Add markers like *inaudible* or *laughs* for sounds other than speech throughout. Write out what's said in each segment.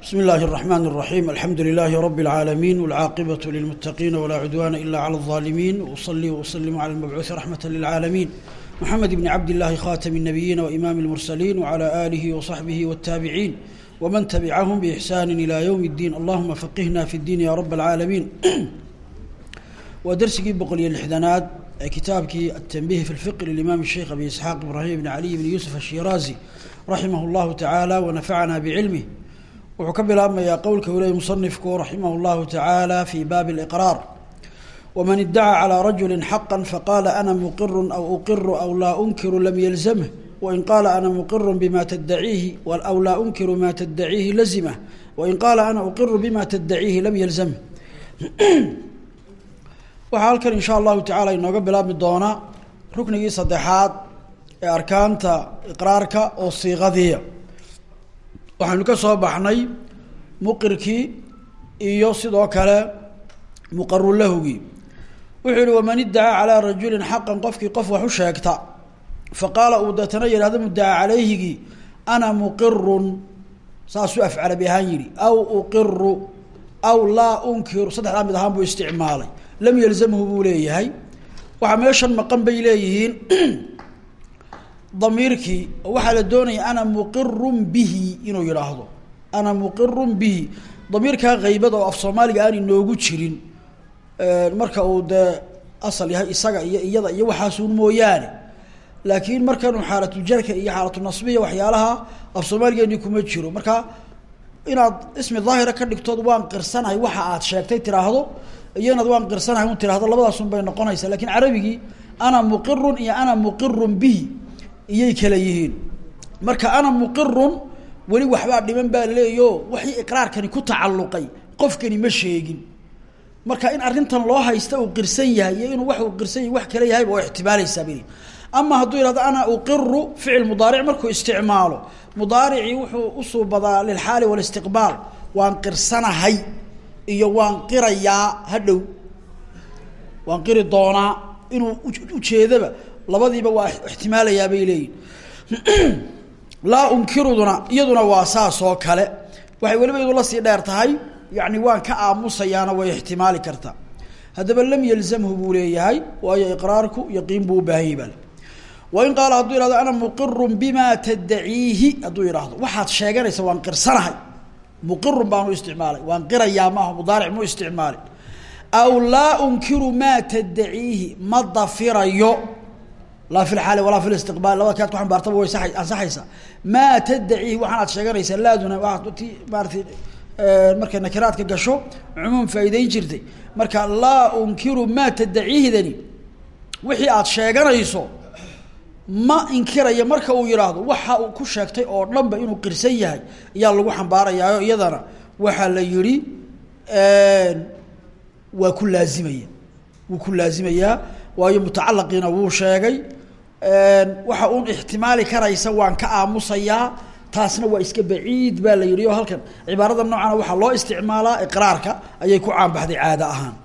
بسم الله الرحمن الرحيم الحمد لله رب العالمين والعاقبة للمتقين ولا عدوان إلا على الظالمين وأصلي وأسلم على المبعوث رحمة للعالمين محمد بن عبد الله خاتم النبيين وإمام المرسلين وعلى آله وصحبه والتابعين ومن تبعهم بإحسان إلى يوم الدين اللهم فقهنا في الدين يا رب العالمين ودرسكي بقولي الحدنات كتابك التنبيه في الفقه للإمام الشيخ أبي إسحاق إبراهيم بن علي بن يوسف الشيرازي رحمه الله تعالى ونفعنا بعلمه wuxuu ka bilaabmayaa qowlka uu leeyay musanifku raximah اllahu tacaala fi baabi اliqraar waman idacaa calىa rajuli xaqa faqaala ana muqiru aw uqiru aw laa unkiru lam yalzamh wain qaala ana muqiru bima tadaciihi aw laa unkiru ma tadaciihi lazimah wain qaala ana uqiru bima tadaciihi lam yalzamh waxaa halkan in sha allahu tacala inooga bilaabmi doonaa ruknigii saddexaad ee arkaanta iqraarka oo siiqadiya waxaynu ka soo baxnay muqirkii iyo sidoo kale muqarulahugii wuxuu yihi waman iddacaa calaa rajulin xaqan qofkii qof wax u sheegta fa qaala uu deetana yidhahdo muddaca calayhigii ana muqirun saasuu afcalabi ahaan yidhi aw uqiru aw laa unkiru. Saddexdaa mid ahaan buu isticmaalay lam yalzamhu buu leeyahay. Waxaa meeshan maqan bay leeyihiin *clears throat* damiirkii oo waxaa la doonaya ana muqirun bihi inuu yidhaahdo. Ana muqirun bihi. Damiirkaa kaybada oo af soomaaliga aan inoogu jirin marka uu dee asal yahay isaga iyo iyada iyo waxaasuun mooyaane. Laakiin markanuu xaalatuljarka iyo xaalatunasbiya waxyaalaha af soomaaligeeni kuma jiro. Marka inaad ismi daahira ka dhigtood waan qirsanahay waxa aad sheegtay tiraahdo iyo inaad waan qirsanahay un tiraahdo labadaasun bay noqonaysaa. Lakin carabigii ana muqirun iyo ana muqirun bihi iyay kala yihiin. Marka ana muqirun weli waxbaa dhiman baa laleeyaho waxii iqraarkani ku tacalluqay qofkani ma sheegin. Marka in arrintan loo haysta uu qirsan yahay iyo inuu uu qirsan yahay wax kale yahayba oo ixtimaalaysaa bili ama hadduu yihahdo ana uqiru ficil mudaaric markuu isticmaalo mudaaricii wuxuu usuubadaa lilxaali walistiqbaal waan qirsanahay iyo waan qirayaa hadhow. Waan qiri doonaa inuu ujeedaba labadiiba waa ixtimaalayaa bay leeyihiin *clears throat* laa unkiruduna iyaduna waa saas oo kale. Waxay weliba iyadu la sii dheer tahay waan ka aamusayaana way ixtimaali kartaa. Haddaba lam yalzamhu buu waayo iqraarku yaqiin buu ubaahan yahy bal. Wain qaala hadduu yihahdo ana muqirun bima tadaciihi hadduu yidhaahdo. Waxaad sheeganaysa waan qirsanahay muqirun baanu isticmaalay. Waan qirayaa maaha mudaaric mu isticmaalay aw laa unkiru maa tadaciihi ma dafirayo laa fi lxaali walaa fi listiqbaal labada kaad ku xambaartaba way sa ansaxaysaa maa tadaciihi waxaan aad sheeganaysaa laaduna waa ti maaratay markay nakiraadka gasho cumuum faa'iideyn jirtay. Marka laa unkiru maa tadaciihdani wixii aad sheeganayso ma inkirayo marka uu yidhaahdo waxa uu ku sheegtay oo dhanba inuu qirsan yahay ayaa lagu xambaarayaayo iyadana. Waxaa la yihi waa ku laazimaya. Wuu ku laazimayaa waayo mutacalaqiina wuu sheegay waxa uun ixtimaali karaysa waan ka aamusayaa taasna waa iska baciid baa la yihi oo halkan cibaarada noocana waxaa loo isticmaalaa iqraarka ayay ku caanbaxday caado ahaan.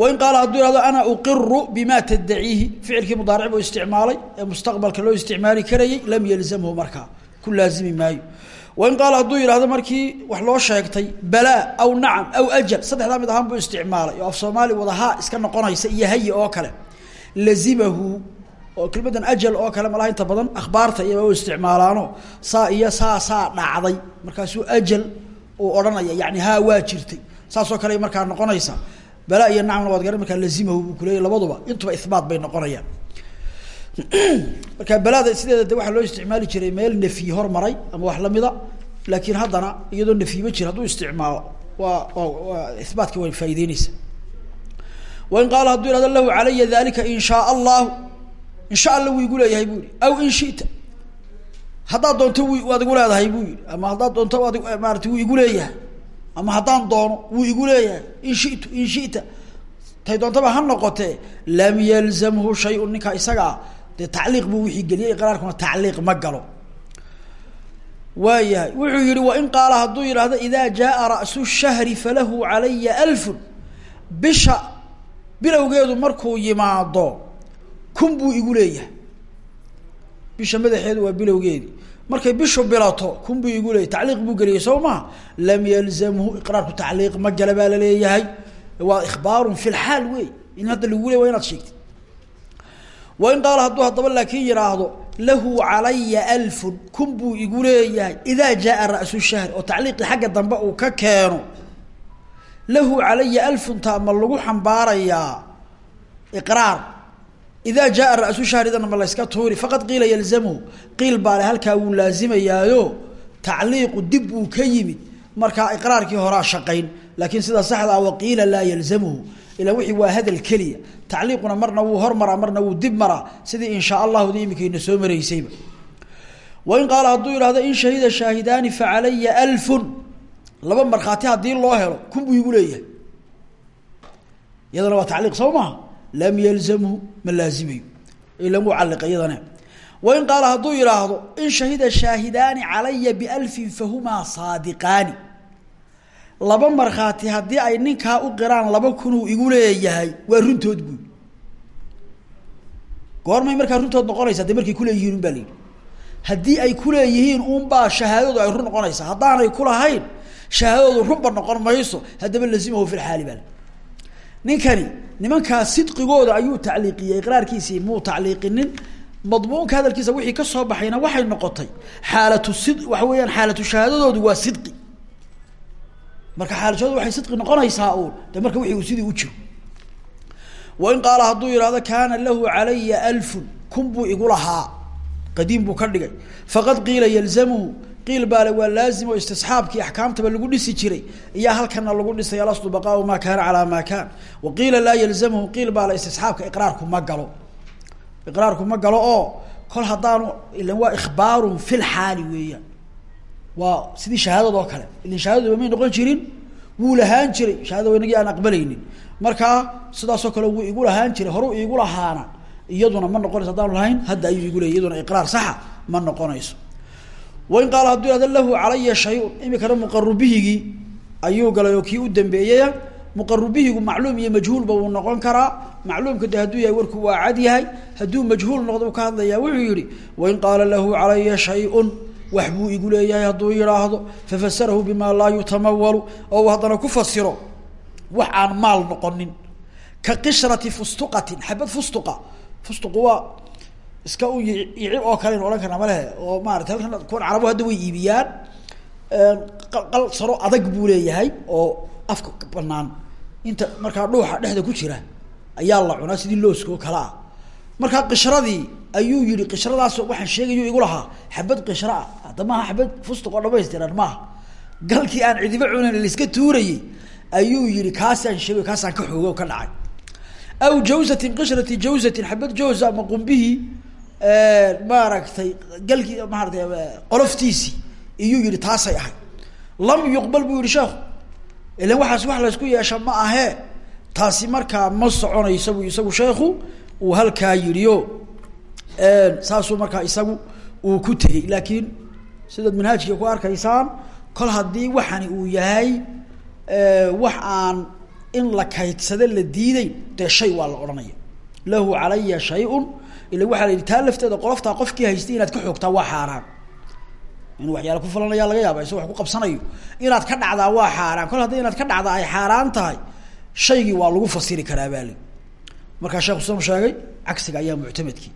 Wain qaala hadduu ihahdo ana uqiru bima tadaciihi ficilkii mudaaric buu isticmaalay mustaqbalka loo isticmaali karayay lam yalzamhu markaa ku laazimi maayo. Wain qaala hadduu yidhahdo markii wax loo sheegtay balaa aw nacam aw ajal. Saddexdaa mid ahaan buu isticmaalay af soomaali wadahaa iska noqonaysa iyo hayi oo kale. Lazimahu oo kelmadan ajal oo kale malaha inta badan akhbaarta iyaba u isticmaalaano. Saa iyo saa saa dhacday. Markaasuu ajal uu odhanaya yani haa waa jirtay. Saasoo kale markaa noqonaysa balaa iyo nacamna waad garan markaa lazimahu buu kuleeyay labaduba intuba ihbaat bay noqonayaan. *clears throat* Marka balaada sideeda de waxaa loo isticmaali jiray meel nafyi hormaray ama wax lamida laakiin haddana iyadoo nafyi ma jir hadduu isticmaalo waa waa ihbaatka way faa'ideyneysa wain qaala hadduu ihahdo lahu calaya dalika in shaa allahu in sha alla wuu igu leeyahay bu yihi aw in shita. Haddaad doonto w waad igu leedahay buu yihi ama haddaad doonto waad maarata wuu igu leeyahay. Ama haddaan doono wuu igu leeyahay. In shitu in shita. Tay doontaba ha noqotee lam yalzamhu shayun ninkaa isaga ah dee tacliiq buu wixii geliyay iqraarkuna tacliiq ma galo. Waayahay wuxuu yihi wain qaala hadduu yidhaahdo idaa jaaa ra'su shahri falahu calaya alfun. Bisha bilowgeedu markuu yimaado kun buu igu leeyahay. Bisha madaxeedu waa bilowgeedii markay bishu bilato kun buu igu leeyay tacliiq buu geliyay soo lam yalzamhu iqraarku tacliiq ma gala baa la leeyahay waa ikhbaarun fi lxaal wey in hadda lagu leey waa inaad sheegtid. Wain qaala hadduu haddaba laakiin yidhaahdo lahu calaya alfun kun buu igu leeyahay. Idaa jaaa ra'su shahri oo tacliiqii xagga dambe uu ka keeno. Lahu calaya alfunta ma lagu xambaarayaa iqraar idaa jaaa ra'su shahridana ma layska tuuri faqad qiila yalzamhu qiil baale halkaa wuu laazimayaayo tacliiqu dib uu ka yimid markaa iqraarkii horaa shaqayn laakiin sida saxda ah waqiila laa yalzamhu ila wixii waa hadal keliya tacliiquna marna wuu hormaraa marna wuu dib maraa sidii in shaa allahu di imikayna soo maraysayba wain qaala hadduu yidhahdo in shahida shaahidaani facalaya alfun laba markhaati haddii loo helo kun buu igu leeyahay lam yalzamhu ma laazimayo ilan wuu calliqa iyadana. Wain qaala hadduu yidhaahdo in shahida shaahidaani calaya bialfin fahumaa saadiqaani. Laba markhaati haddii ay ninkaa u qiraan laba kunuu igu leeyahay waa runtood buy goormay markaa runtood noqonaysaa dee markay kuleeyihiin un baa la yidhi. Haddii ay kuleeyihiin unbaa shahaadadu ay run noqonaysaa haddaanay kulahayn shahaadadu runba noqon mayso haddaba lazimahu fi lxaali baa ninkani nimankaa sidqigooda ayuu tacliiqiyey iqraarkiisii muu tacliiqinin. Madmuunka hadalkiisa wixii ka soo baxayna waxay noqotay xaalatu sid waxa weeyaan xaalatu shahaadadoodu waa sidqi. Marka xaalashadu waxay sidqi noqonaysaa uun de marka wixii uu sidii u jiro. Wain qaala hadduu yidhahdo kaana lahu calaya alfun kun buu igu lahaa. Qadiim buu ka dhigay. Faqad qiila yalzamhu qiil baale waa laazim oo istisxaabkii axkaamtaba lagu dhisi jiray iyaa halkana lagu dhisay alaslu baqaau maa kaana calaa maa kaan. Wa qiila laa yalzamhu qiil baale istisxaabka iqraarku ma galo. Iqraarku ma galo oo kol haddaanu ilan waa ikhbaarun fi lxaali weeyaan. Waa sidii shahaadad oo kale. Ilan shahaadadu may noqon jirin wuu lahaan jiray. Shahaadada inagii aan aqbalaynin. Markaa sidaasoo kale wuu igu lahaan jiray horuu iigu lahaana. Iyaduna ma noqonayso haddaanu lahayn hadda ayuu igu leeyay iyaduna iqraar saxa ma noqonayso wain qaala hadduu yihahdo lahu calaya shay-un. Imikana muqarubihigii ayuu galay oo kii u dambeeyaya. Muqarubihigu macluum iyo majhuulba wuu noqon karaa. Macluumka de hadduu yahay warku waa cad yahay. Hadduu majhuul noqdo u ka hadlayaa wuxuu yihi wain qaala lahu calaya shay-un. Wax buu igu leeyahay hadduu yidhaahdo. Fafasarahu bima laa yutamawalu. Oo uu haddana ku fasiro wax aan maal noqonin. Ka qishrati fustuqatin xabad fustuqa. Fustuqu waa iska u icib oo kale aynu odhan karnaa malehe oo maarata halkan kuwan carabu hadda way iibiyaan qal saro adag buu leeyahay oo afka banaan inta markaa dhuuxa dhexda ku jira ayaa la cunaa sidii looska oo kale qishradii ayuu yihi qishradaas waxaan sheegayu igu lahaa xabad qishra ah. Hadda xabad fustuq oo dhamaystiran maaha. Galkii aan cidiba cunan laiska tuurayey ayuu yihi kaasaan sheegay kaasaan ka xooga ka dhacay. Aw jawsatin qishrati jawsatin xabad jawsa ama qumbihii maaragtay galkii maaratay qoloftiisii iyuu yihi taasay ahay. Lam yuqbal buu yihi sheekhu ilan waxaas wax laysku yeesha ma ahee taasi markaa ma soconaysa buu isagu sheekhu uu halkaa yidhio saasuu markaa isagu uu ku tegey. Laakiin sidaad manhaajka ku arkaysaan kol haddii waxani uu yahay wax aan in la kaydsada la diideyn dee shay waa la odhanaya. Lahu calaya shay-un ila waxaa la yidhi lafteeda qoloftaa qofkii haystay inaad ka xoogtaa waa xaaraan. Inuu waxyaala ku falanayaa laga yaaba isagoo wax ku qabsanayo. Inaad ka dhacdaa waa xaaraan. Kol haddii inaad ka dhacdaa ay xaaraan tahay waa lagu fasiri karaa baali markaa sheekhu sanu sheegay cagsiga ayaa muctamadkii.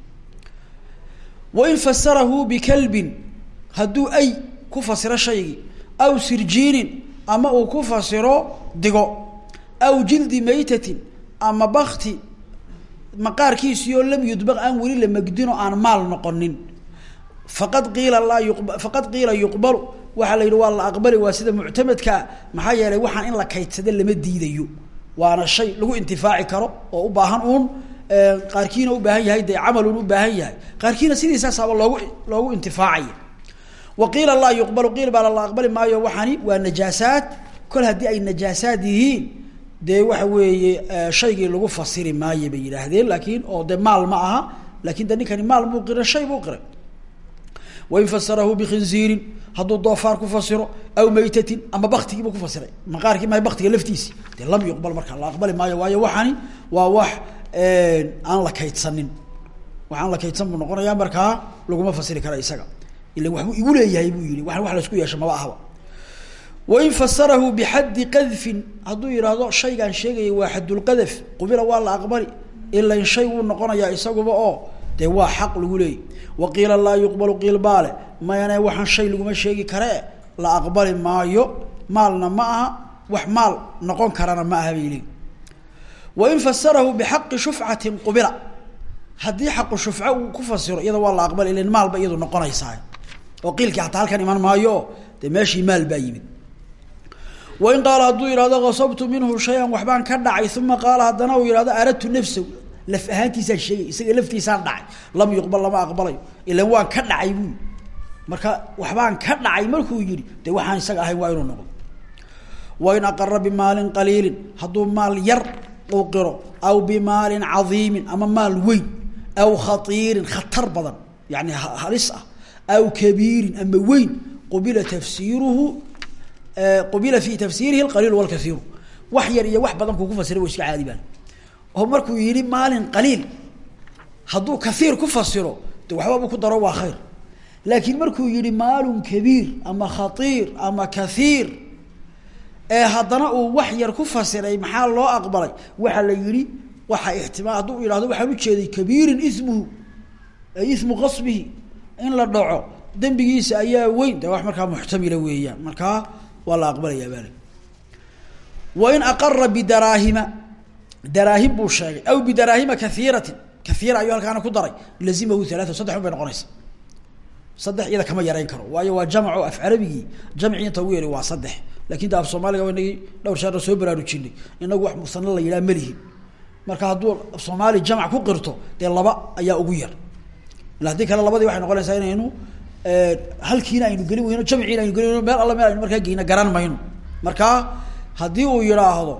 Wain fasarahu bikalbin hadduu ay ku fasiro shaygii aw sirjiinin ama uu ku fasiro digo aw jildi maytatin ama bakti maqaarkiisioo lam yudbaq aan weli la magdino aan maal noqonin. Faqad qiila laa yuq faqad qiila yuqbalu waxaa la yidhi waa la aqbali waa sida muctamadkaa maxaa yeelay waxaan in la kaydsada lama diidayo. Waana shay lagu intifaaci karo oo u baahan uun qaarkiina u baahan yahay dee camalun u baahan yahay. Qaarkiina sidiisaasaaba loogu loogu intifaacaya. Wa qiila laa yuqbalu qiil baa la aqbali maayo waxani waa najaasaad. Kol haddii ay najaasaad dee waxa weeye shaygii lagu fasiri maayo bay yidhaahdeen laakiin oo de maal ma aha laakiin de ninkani maal buu qiray shay buu qiray. Wain fasarahu bikhinziirin hadduu doofaar ku fasiro aw maytatin ama baktigiibu ku fasiray. Maqaarkii ma baktiga laftiisi. Dee lam yuqbal markaa la aqbali maayo waayo waxani waa wax aan la kaydsanin. Wax aan la kaydsan buu noqonayaa markaa laguma fasiri kara isaga. Ila waxbuu igu leeyahay buu yihi wa wax la isku yeesho maba ahba wain fasarahu bixaddi qadfin hadduu yidhaahdo shaygaan sheegayay waa xadulqadaf qubila waa la aqbali ilain shay wuu noqonayaa isaguba oo dee waa xaq lagu leeyay. Wa qiila laa yuqbalu qiil baale mayane waxaan shay laguma sheegi karee la aqbali maayo maalna ma aha wax maal noqon karana ma aha bay leeyi wain fasarahu bixaqi shufcatin qubila haddii xaqu shufco uu ku fasiro iyada waa la aqbali ilan maalba iyadu noqonaysaa oo qiilkii hataa halkan iman maayo wain qaala hadduu yihahdo kasabtu minhu shay-an waxbaan ka dhacay. Uma qaala haddana uu yihahdo aradtu nafsahu laf ahaantiisaan sheegay isaga laftiisaan dhacay. Lam yuqbal lama aqbalayo ilan waan ka dhacay buui marka waxbaan ka dhacay markuu yihi dee waxaan isaga ahayn waa inuu noqdo. Wain aqara bimaalin qaliilin hadduu maal yar uu qiro aw bimaalin cadiimin ama maal weyn aw khaiirin khatar badan yani halis ah aw kabiirin ama weyn qubila tafsiiruhu qubila fi tafsiirihi alqaliil walkaiiru wax yar iyo wax badan kuu ku fasira wa iska caadi baan. Oo markuu yihi maalin qaliil hadduu kaiir ku fasiro de ku daro waa khayr. Laakiin markuu yihi maalun kabiir ama khaiir ama kaiir ee haddana uu wax yar ku fasiray maxaa loo aqbalay? Waxaa la yihi waxa ixtimaal hadduu yihahdo waxaan ujeeday kabiirin ismuhu ay ismu qasbihi in la dhaco dembigiisa ayaa weyn. De wax markaa muxtamila weeyaan. Markaa waa la aqbalayaa baale wain aqara bidaraahima daraahim buu sheegay. Aw bidaraahima kaiiratin kaiira ayuu halkaana ku daray. Lazimahu alaaa saddex un bay noqonaysa. Saddex iyada kama yarayn karo. Waayo waa jamco af carabigii jamcii inta ugu yari waa saddex. Soomaaliga inagii dhowr sheerna soo baraarujinay inagu wax musano la yidhaha malihin marka hadduu soomaali jamc ku qirto dee laba ayaa ugu yar. Haddii kale labadii waxay noqonaysaa inaynu halkiina aynu gelin weyno jamciina aynu gelin weyno meel alla meel aynu markaa geyna garan mayno. Marka haddii uu yidhaahdo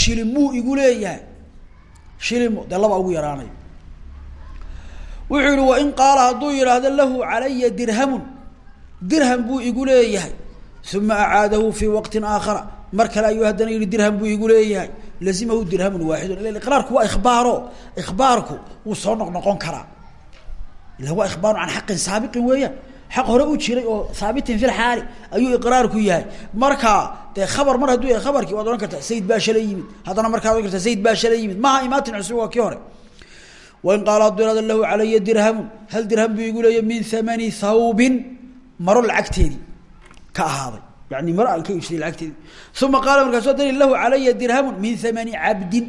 shilimuu igu leeyahay shilimu dee ugu yaraanayo wuxuu yihi wain qaala hadduu lahu calaya dirhamun. Dirham buu igu leeyahay. Uma acaadahu fii waqtin aakhara. Mar kale ayuu haddana dirham buu igu leeyahay. Lazimahu dirhamun waaxidun ila iqraarku waa ikhbaaro. Ikhbaarku wuu soo noq noqon karaa ila waa ikhbaaru can xaqin saabiqin weeyaan. Xaq hore u jiray oo haabitin fi lxaali ayuu iqraarku yahay. Marka dee khabar mar hadduu yahay khabarkii waad odhan kartaa zayd baa yimid. Haddana markaad odhan kartaa zayd baa yimid. Maha imaatin cusub waa hore. Wain qaala hadduu ihahdo lahu calaya dirhamun. Hal dirham buu igu leeya min hamani thawbin? Maro lacagteedii ka ahaaday. Yani maro aan ka iibsaday lacagteedii. Uma qaala markaasu haddana lahu calaya dirhamun min hamani cabdin.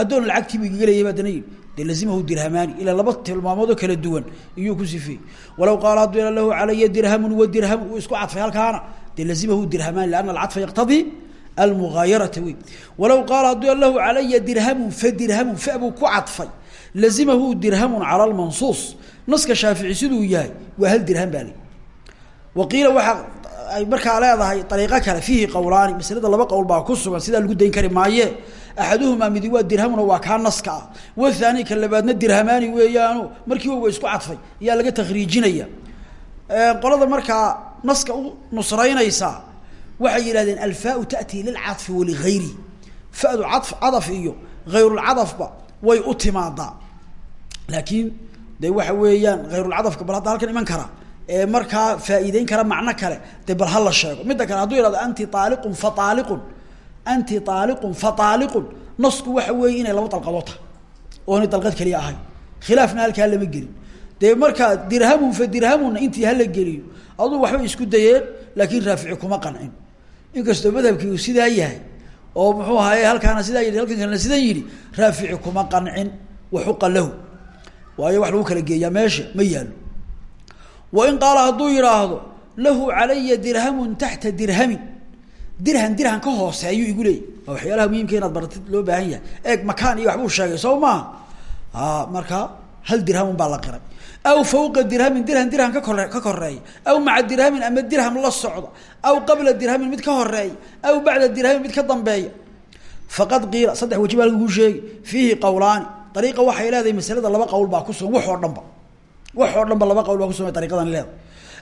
Addoon lacagtii buu igaga leeyay ba haddana yidhi de lazimahu dirhamaani ilaa laba tilmaamoodoo kala duwan iyuu ku sifeeyey walaw qaala hadduu ila lahu calaya dirhamun wa dirhamun isku cadfay halkaana. De lazimahu dirhamaani lianna alcadfa yaqtadii almugaayarata wey walaw qaala hadduu ila lahu calaya dirhamun fa dirhamun fa buu ku cadfay. Lazimahu dirhamun cala lmansuus naska shaafici siduu yahay waa hal dirham baa le waqiila waxaa ay markaa leedahay ariiqo kale fiihi qowlaani maslada laba qowl baa ku sugan sidaa lagu dayn kari maaye. Axaduhumaa midi waa dirhamuna waa kaa naska. Ah wathani ka labaadna dirhamaani weeyaano markiiba wa isku cadfay ayaa laga takriijinaya qolada markaa naska u nusraynaysa waxay yidhahdeen alfaau tatii lilcafi waligayri fadu a cadaf iyo hayrulcadafba way u timaadaa. Laakiin de waxa weeyaan hayrulcadafka bal hadda halkan iman karaa markaa faa'iideyn kara macno kale de bal hala sheego. Midda kale hadduu yihahdo anti aaliqun fa aaliqun anti aaliqun fa aaliqun nasku waxa weeye inay laba dalqadood tahay oonay dalqad keliya ahayn. Khilaafna halkaa lama gelin. Dee markaa dirhamun fa dirhamunna intii hala geliyo aduu waxba isku dayeen laakiin raafici kuma qancin. Inkastoo madhabkii uu sidaa yahay oo muxuu ahaye halkaana sidaa yidhi halkan kalena sidan yidhi raafici kuma qancin waxuqa lahu waayo wax lagu kala geeyaa meesha ma yaalo wain qaala hadduu yidhaahdo lahu calaya dirhamun taxta dirhamin. Dirhan dirhan ka hooseeyuu igu leeyay waa waxyaalaha muhimka inaad baratid loo baahan yahay. Eeg makaan iyo waxbuu sheegay soo maaha a marka hal dirhamun baa la qiray. Aw fawqa dirhamin dirham dirham ka kore ka koreeya aw maca dirhamin ama dirham la socda aw qabla dirhamin mid ka horreeya aw bacda dirhamin mid ka dambeeya. Faqad qiila saddex waji baa laguu sheegi fiihi qowlaani baa ku sugan wax ba wax oo dhan ba laba qowl baa kusugan ariiqadan leedahay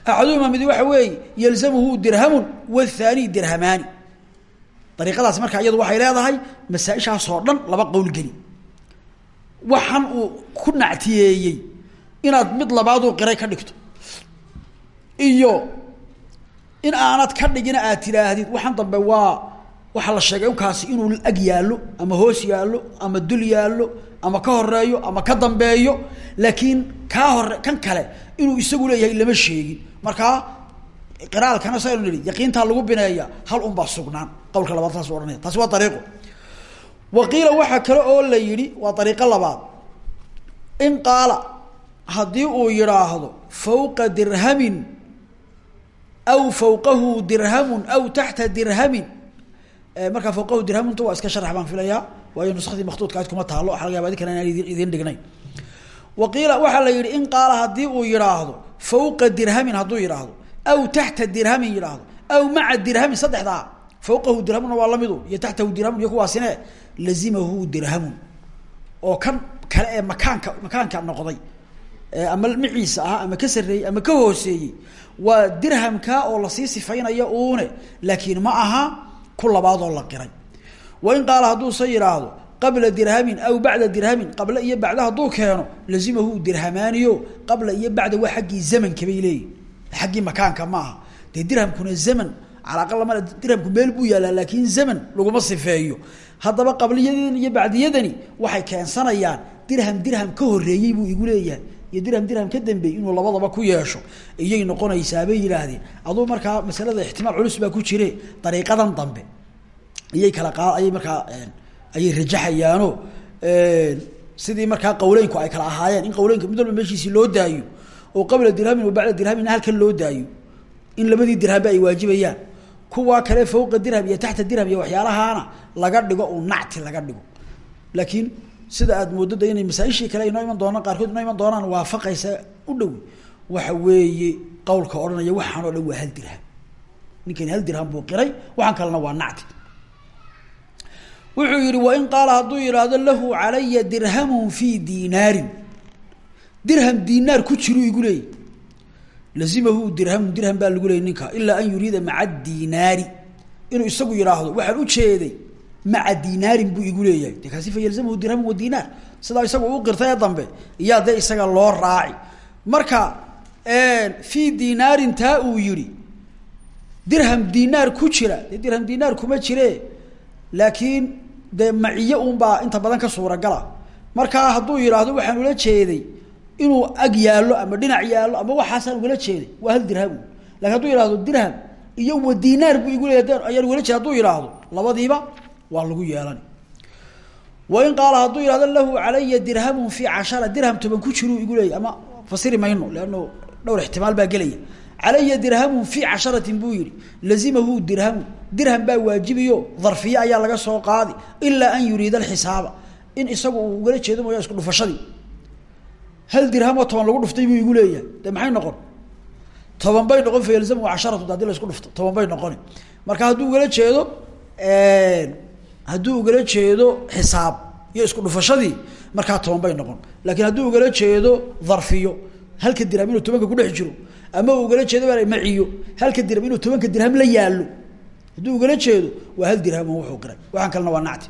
axaduhuma midi waxa weeye yalzamuhu dirhamun wathani dirhamaani. Ariiqadaasi markaa iyadu waxay leedahay masaaishaasoo dhan laba qowl geli. Waxan uu ku nactiyeeyey inaad mid labaaduu qiray ka dhigto. Iyo in aanad ka dhigina aad tidhaahdid waxaan dambe waa waxaa la sheegay unkaasi inuu ag yaallo ama hoos yaallo ama dul yaallo ama ka horeeyo ama ka dambeeyo laakiin kaa hore kan kale inuu isagu leeyahay lama sheegin. Markaa qiraalkana saynu nihi yaqiintaa lagu bineeya hal un baa sugnaan. Qawlka labaad saas ohanaya taasi waa ariiqo wa qiila waxaa kale oo la yidhi waa ariiqo labaad. In qaala haddii uu yidhaahdo fawqa dirhamin aw fawqahu dirhamun aw taxta dirhamin markaa fawqahu dirhamunta waa iska sharax baan filayaa waayo nuskadii maktuudka ayd kuma taalo waxa laga yaba inaan idin dhignayn wa qiila waxaa la yidhi in qaala haddii uu yidhaahdo fawqa dirhamin hadduu yidhaahdo aw taxta dirhamin yidhaahdo aw maca dirhamin saddexdaa fawqahu dirhamuna waa lamidu iyo taxtahu dirhamun iyo kuwaasine lazimahu dirhamun. Oo kan kale ee makaanka makaanka noqday ama maciisa ahaa ama ka ama ka hooseeyey waa dirhamka oo la sii sifaynayo uune laakiin ma aha ku labaadoo la qiray wa in qaala hadduuse yidhaahdo qabla dirhamin aw bacda dirhamin qabla iyo bacda hadduu keeno lazimahu dirhamaaniyo qabla iyo bacda waa xaggii zamanka bay leeyihiin xaggii makaanka ma aha. Dee dirhamkuna zaman calaqal lama dirhamku meel buu yaalaa laakiin zaman laguma sifeeyo. Haddaba qabliyadan iyo bacdiyadani waxay keensanayaan dirham dirham ka horeeyey buu igu leeyahay. Iyo dirham dirham ka dambeeyey inuu labadaba ku yeesho. Iyay noqonaysaa bay yidhaahdeen. Aduu markaa masalada ixtimaal culus baa iyay kala qa ayay markaa ayay rajaxayaano sidii markaa qawleynku ay kala ahaayeen. In qawleynka mid walba meeshiisii loo daayo oo qabla dirhamin wa bacda dirhamin halkan loo daayo in labadii dirhamba ay waajibayaan. Kuwaa kale fawqa dirham iyo taxta dirham iyo waxyaalahaana laga dhigo uu nacti laga dhigo. Laakiin sida aad moodada inay masaaishii kale inoo iman doonaan qaarkood inoo iman doonaan waafaqaysa u dhow. Waxa weeye qawlka odhanaya waxaan oo dhan waa hal dirham. Ninkani hal dirham buu qiray waxaan kalena waa nacti wuxuu yihi wain qaala hadduu yidhaahdo lahu calaya dirhamun fii dinaarin dirham dinaar ku jiru igu leeyay lazimahu dirhamun dirham baa lagu leeyay ninka ilaa an yuriida maca dinaari inuu isagu yidhaahdo waxaan ujeeday maca dinaarin buu igu leeyahay. De fa yalzamhu dirhamun wa dinaar sidaa isagu u qirtay dambe iyaa dee isaga loo raaci. Marka fii dinaarin taa uu yihi dirham dinaar ku jira. Dee dirham dinaar kuma jire laakiin dee maciye unbaa inta badan ka suuragala. Markaa hadduu yidhaahdo waxaan ula jeeday inuu ag yaallo ama dhinac yaallo ama waxaasaan ugala jeeday waa hal dirham. Lakin hadduu yihahdo dirham iyo wa dinaar buu igu leeya ayaan ugala jeeda haduu yidhaahdo labadiiba waa lagu yeelan wain qaala hadduu yihahdo lahu calaya dirhamun fii cashara dirham toban ku jiruu igu leeyay ama fasiri mayno leanno dhowr ixtimaal baa gelaya. Calaya dirhamun fii casharatin buu yihi lazimahu dirhamun dirham baa waajibiyo darfiye ayaa laga soo qaadi ilaa an yuriida alxisaaba. In isagu uu ugala jeedo mooya isku dhufashadii. Hal dirhamoo toban lagu dhuftay buu igu leeyahay. De maxay noqon? Toban bay noqon fayalzamu casharatu haddii la isku dhufto toban bay noqoni. Marka hadduu ugala jeedo hadduu ugala jeedo xisaab iyo isku dhufashadii markaa toban bay noqon. Laakiin hadduu ugala jeedo darfiyo halka dirham inuu tobanka kudhex jiro ama ugala jeedo maciyo halka dirham inuu tobanka dirham la yaallo hadduu ugala jeedo waa hal dirham wuxuu qiray waxaan kalena waa nacti.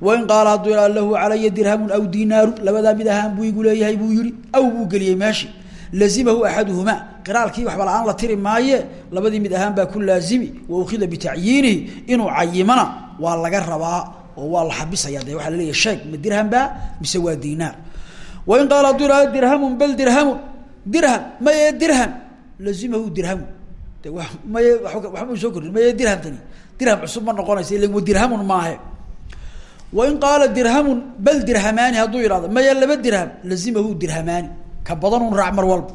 Wain qaala hadduu iha lahu calaya dirhamun aw dinaaru labadaa mid ahaan buu igu leeyahay buu yihi aw buu geliyey meeshi. Lazimahu axaduhumaa qiraalkii waxba la'aan la tiri maaye labadii mid ahaan baa ku laazimi wa ukida bitacyiinihi inuu cayimana waa laga rabaa oo waa la xabisaya de waaa laleeyahy sheeg ma dirham baa mise waa dinaar wain qaala hadduu lazimahu dirhamun de wa maye waxba soo kordhin maye dirhamtani. Dirham cusub ma noqonaysa ila dirhamun maahe. Wain qaala dirhamun bal dirhamaani hadduu yihahdo maya laba dirham lazimahu dirhamaani. Ka badanun raac mar walba.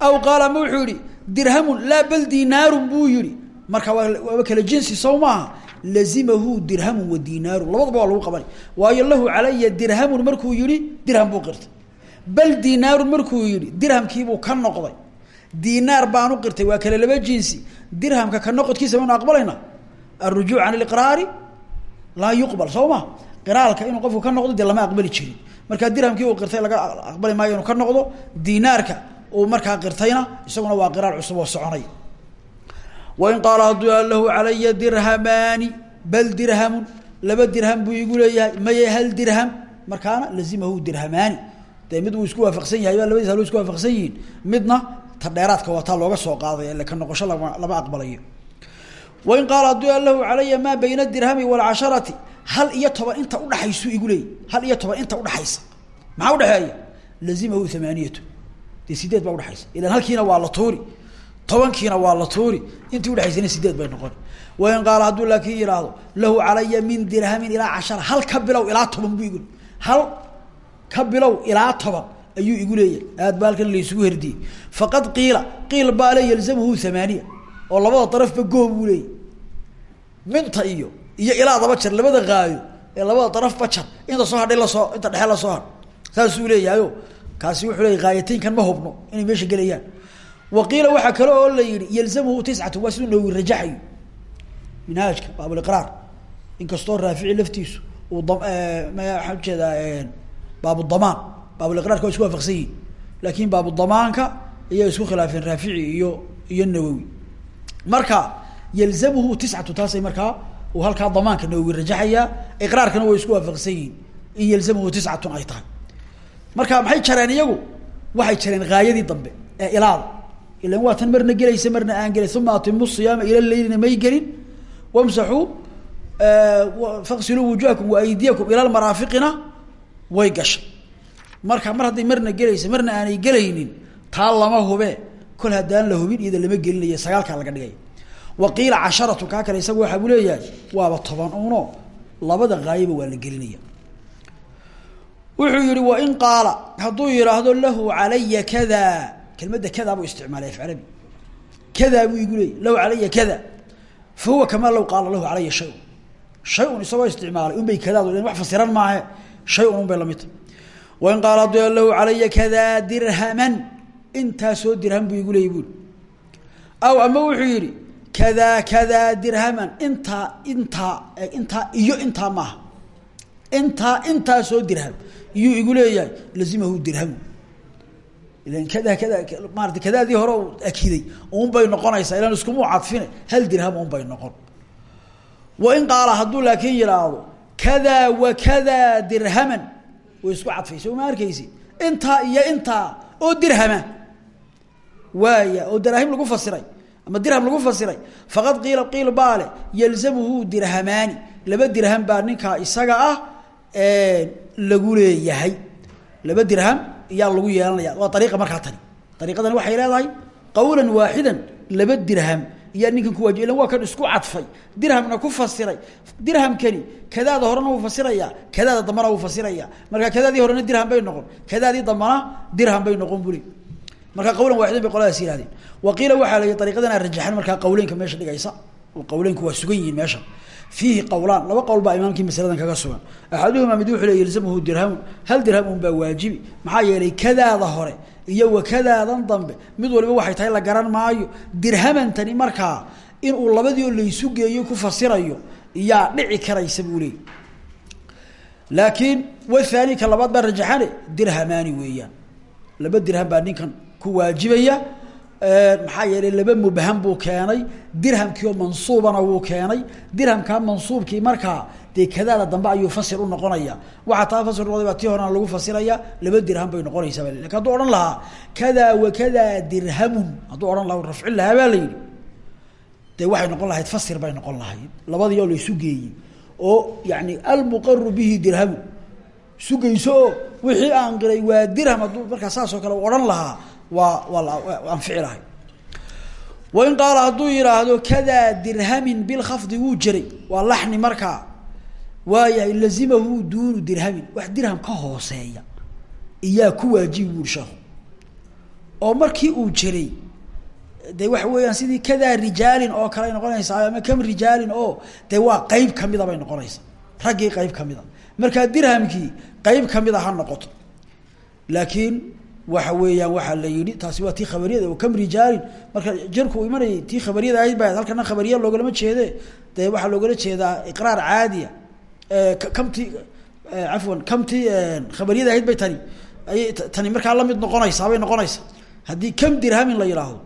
Aw qaala ma wuxuu yihi dirhamun laa bal dinaarun buu yihi marka waa waaba kala jinsi sow maaha lazimahu dirhamun wa dinaaru labadaba waa lagu qabana waayo lahu calaya dirhamun markuu yihi dirham buu qirtay. Bal dinaarun markuu yihi dirhamkiibuu ka noqday dinaar baanu qirtay waa kale laba jinsi. Dirhamka ka noqodkiisa maynu aqbalayna? Alrujuuc can liqraari laa yuqbal soo qiraalka inuu qofku ka noqdo dee aqbali jirin. Markaa dirhamkii uu qirtay laga aqbali maayo inuu ka noqdo dinaarka uu markaa qirtayna isaguna waa qiraal cusub oo soconay. Wain qaala hadduu yaha lahu calaya dirhamaani bal dirhamun. Laba dirham buu igu leeyahay maye hal dirham? Markaana lazimahu dirhamaani. Dee mid uu isku waafaqsan yahay baa labadiis halo isku waafaqsan yihiin. Midna ta dheeraadka waa taa looga soo qaadaya ile ka noqosho lama lama aqbalayo wain qaala hadduu lahu calaya maa bayna dirhami walcasharati hal iyo toban inta udhaxaysu igu leeyay hal iyo toban inta udhaxaysa maxaa udhexeeya lazimahu thamaaniyatu dee sideed baa udhaxaysa ilan halkiina waa la tuuri tobankiina waa la tuuri intii udhexaysana sideed bay noqon. Wain qaala hadduu laakiin yidhaahdo lahu calaya min dirhamin ilaa cashara hal ka bilow ilaa toban buu igu hal ka bilow ilaa toban ayuu igu leeyahay. Aad ba halkan laysugu herdiyey faqad qiila qiil baa le thamaaniya oo labada darafba goo buu leeyahy minta iyo iyo ilaa daba labada qaayo ee labada darafba jar inta soo hadhay la soo inta dhexe la soo hadh saasuu leeyahayo kaasi wuxuu leeyay gaayateynkan ma hubno inay meesha gelayaan. Wa qiila waxaa kale oo la yihi yalzamahu tiscatu waa siduu nawi rajaxayo. Minhaajka baabuliqraar inkastoo raafici laftiisu uu maxaa u jeedaa baabudamaan baabuliqraarka waa isku waafaqsan yihiin laakin baabudamaanka ayaa isku khilaafeen raafici iyo iyo nawowi. Marka yalzamhu tiscatu taasay markaa uu halkaa damaanka nawowi rajaxayaa iqraarkana way isku waafaqsan yihiin in yalzamhu tiscatun marka maxay jareen iyagu? Waxay jareen haayadii dambe ee ilaada. Ilan waa tan marna gelaysa marna aan gelay. Uma atimu ila leylina may gelin. Wamsaxuu faqsiluu wujuhakum waaydiyakum ila maraafiqina way gashay marka mar hadday marna gelaysa marna aanay gelaynin taa lama hube. Kol haddaan la hubin iyada lama gelinaya sagaalkaa laga dhigay. Wa qiila casharatu kaa kale isaga waxaa buu leeyahay waaba toban uno labada haayaba waa la gelinaya. Wuxuu yihi wain qaala hadduu yihaahdo lahu calaya kada. Kelmadda kada buu isticmaalay af carabi kada buu igu leeyay lahu calaya kada. Fa huwa law qaala lahu calaya shay un shay un isagoo isticmaalay un bay kadaadu wax fasiran maahe shay un un bay la mid tahay wain qaala hadduu lahu calaya kada dirhaman intaasoo dirham buu igu leeyay buuri. Aw ama wuxuu yihi kada kada dirhaman. Intaa intaa intaa iyo intaa maaha. Intaa intaasoo dirham iyuu igu leeyahay lazimahu dirhamu. Ilan kada kada maarata kadaadii hore u akiday un bay noqonaysaa ilan iskumu cadfine hal dirham un bay noqon. Wain qaala hadduu laakiin yidhaahdo kada wa kada dirhaman way isku cadfay soo ma arkaysi? Intaa iyo intaa oo dirhama waaya oo daraahim lagu fasiray. Ama dirham lagu fasiray. Faqad qiila qiil baale yalzamuhu dirhamaani. Laba dirham baa ninkaa isaga ah lagu leeyahay. Laba dirham iyaa lagu yeelanaya waa ariiqa markaa tani. Ariiqadani waxay leedahay qawlan waaxidan laba dirham iyaa ninkan ku waajiy ilan waa kan isku cadfay. Dirhamna ku fasiray. Dirhamkani kadaada horena wuu fasiraya kadaada dambana wuu fasiraya. Marka kadaadii horena dirham bay noqon. Kadaadii dambana dirham bay noqon buli marka qawlan waaxidan bay qoladaas yihahdeen wa qiila waxaa la yihi ariiqadana rajaxan. Markaa qawleynka meesha dhigaysa oo qawleynku waa sugan yihiin meesha. Fiihi qawlaan laba qowl baa imaamkii masaladan kaga sugan. Axaduhumaa mid wuxuu le yalzamhu dirhamun. Hal dirham un baa waajibi. Maxaa yeelay kadaada hore iyo wakadaadan dambe mid waliba waxay tahay la garan maayo dirhamantani markaa inuu labadii oo laysu geeyo ku fasirayo iyaa dhici karaysa buu laakiin wathani ka labaad baa rajaxane dirhamaani weeyaan. Laba dirham baa ninkan ku waajibaya maxaa yeelay laba mubham buu keenay dirhamkii oo mansuubana wuu keenay. Dirhamkaa mansuubkii markaa dee kadaada dambe ayuu fasir u noqonaya. Waxaa taa fasir noqday baa tii horena lagu fasiraya laba dirham bay noqonaysaa ba laakiin hadduu odhan lahaa kada wa kada dirhamun hadduu odhan laha rafcin lahaa baa la yidhi. Dee waxay noqon lahayd fasir bay noqon lahayd. Labadii oo la isu geeyey. Oo yani almuqaru bihi dirhamun sugayso oo wixii aan qiray waa dirham hadduu markaa saas oo kale odhan lahaa waa waa anfici lahay wain qaala hadduu yihaahdo kada dirhamin bilkhafdi wuu jiray. Waa laxni markaa waayahay lazimahu duunu dirhamin. Wax dirham ka hooseeya. Iyaa ku waajibi buuri sheekhu oo markii uu jiray de waxa weeyaan sidii kadaa rijaalin oo kale ay ama kam rijaalin oo dee waa qeyb kamida bay noqonaysaa raggii qeyb kamida markaa dirhamkii qeyb kamida ha noqoto. Laakiin waxa weeyaan waxaa la yihi taasi waa tii khabariyada oo kam rijaalin marka jarku uu imanayay tii khabariyada ahayd ba halkana khabariya loogalama jeede dee waxaa loogala jeedaa iqraar caadiya kamti cafwan kamtii khabariyada ahayd bay tani. Ayay tani markaa la mid noqonaysaa bay noqonaysaa haddii kam la yidhaahdo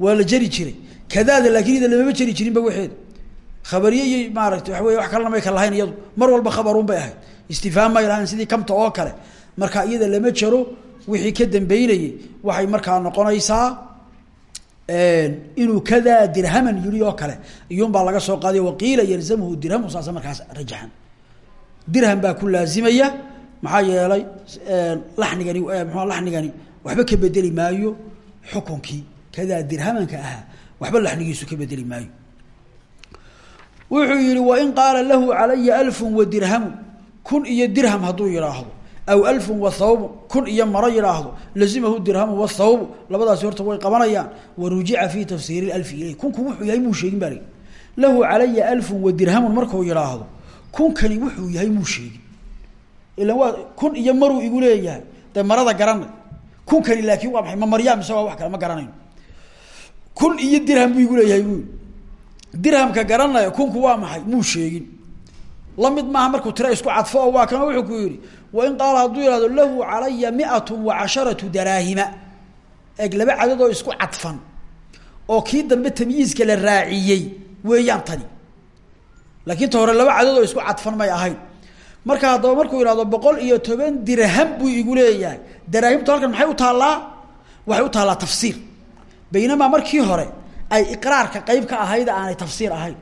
waa la jeri jiray. Kadaada laakin ida lamama jeri jirinba waxeeda khabariye iyo maaragtay waxa wey wax kalena may ka lahayn iyadu. Mar walba khabarun bay ahayd. Istifhaam may lahayn sidii kamta oo kale. Marka iyada lama jaro wixii ka dambeynayey waxay markaa noqonaysaa inuu kadaa dirhaman yiri oo kale. Iyuunbaa laga soo qaadiy waqiila yalzamhu dirhamu saasa markaas rajaxan dirham baa ku laazimaya maxaa yeelay lanigani mxua lanigani waxba ka bedeli maayo xukunkii. Kadaa dirhamanka ahaa waxba lanigiisu ka bedeli maayo. Wuxuu yihi wain qaala lahu calaya alfu wa dirhamu. Kun iyo dirham hadduu yidhaahdo aw alfu wa thawbu kun iyo maro yidhaahdo lazimahu dirhamu wathawbu labadaasi horta way qabanayaan. Wa rujica fi tafsiiri alfi iley kunku wuxuu yahay muu sheegin lahu calaya alfu wa dirhamun markuu yidhaahdo kunkani wuxuu yahay muu sheegin. Ilan kun iyo maruu igu leeyahay. Dee marada garanay kunkani laakiin waa maay ma mise waa wax kale ma garanayno kun iyo dirham igu leeyahay bu dirhamka garanaya kunku waa maxay? Muu la mid maaha markuu tira isku cadfo waa kana wuxuu ku yihi wain qaala hadduu yihahdo lahu calaya miatu wa casharatu daraahima. Eeg laba cadad oo isku cadfan oo kii dambe tamyiizka la raaciyey weeyaan tani. Laakiin ta laba cadad oo isku cadfan may ahayn. Marka haddaba markuu yihahdo boqol iyo toban dirham buu igu leeyahay. Daraahimtu halkan maxay u taallaa? Waxay u taallaa tafsiir. Baynamaa markii hore ay iqraarka qeyb ka ahayd aanay tafsiir ahayn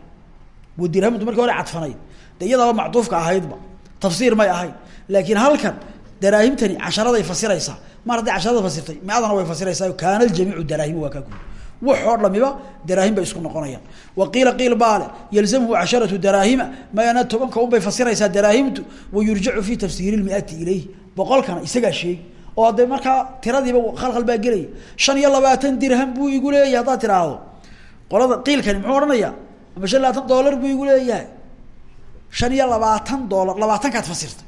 dirhamtu markii hore cadfanayd. De iyadaaba macduufka ahaydba tafsiir may ahayn. Laakiin halkan daraahimtani casharaday fasiraysaa mar hadday casharada fasirtay? Miadana way fasiraysaa kaana aljamiicu daraahima waa kaa ku waxoo dhamiba daraahim bay isku noqonayaan. Wa qiila qiil baale yalzamhu casharatu daraahima mayana tobanka un bay fasiraysaa daraahimtu wa yurjacu fi tafsiiri lmiati ilayh boqolkana isagaa sheegi oo hadde markaa tiradiiba khalkhal baa gelaya. Shan iyo labaatan dirham buu igu leeyahay haddaad tiraahdo qolada qiilkani muxuu odhanayaa ama shan labaatan dollar buu igu leeyahay. Shan iyo labaatan dollar labaatankaad fasirtay.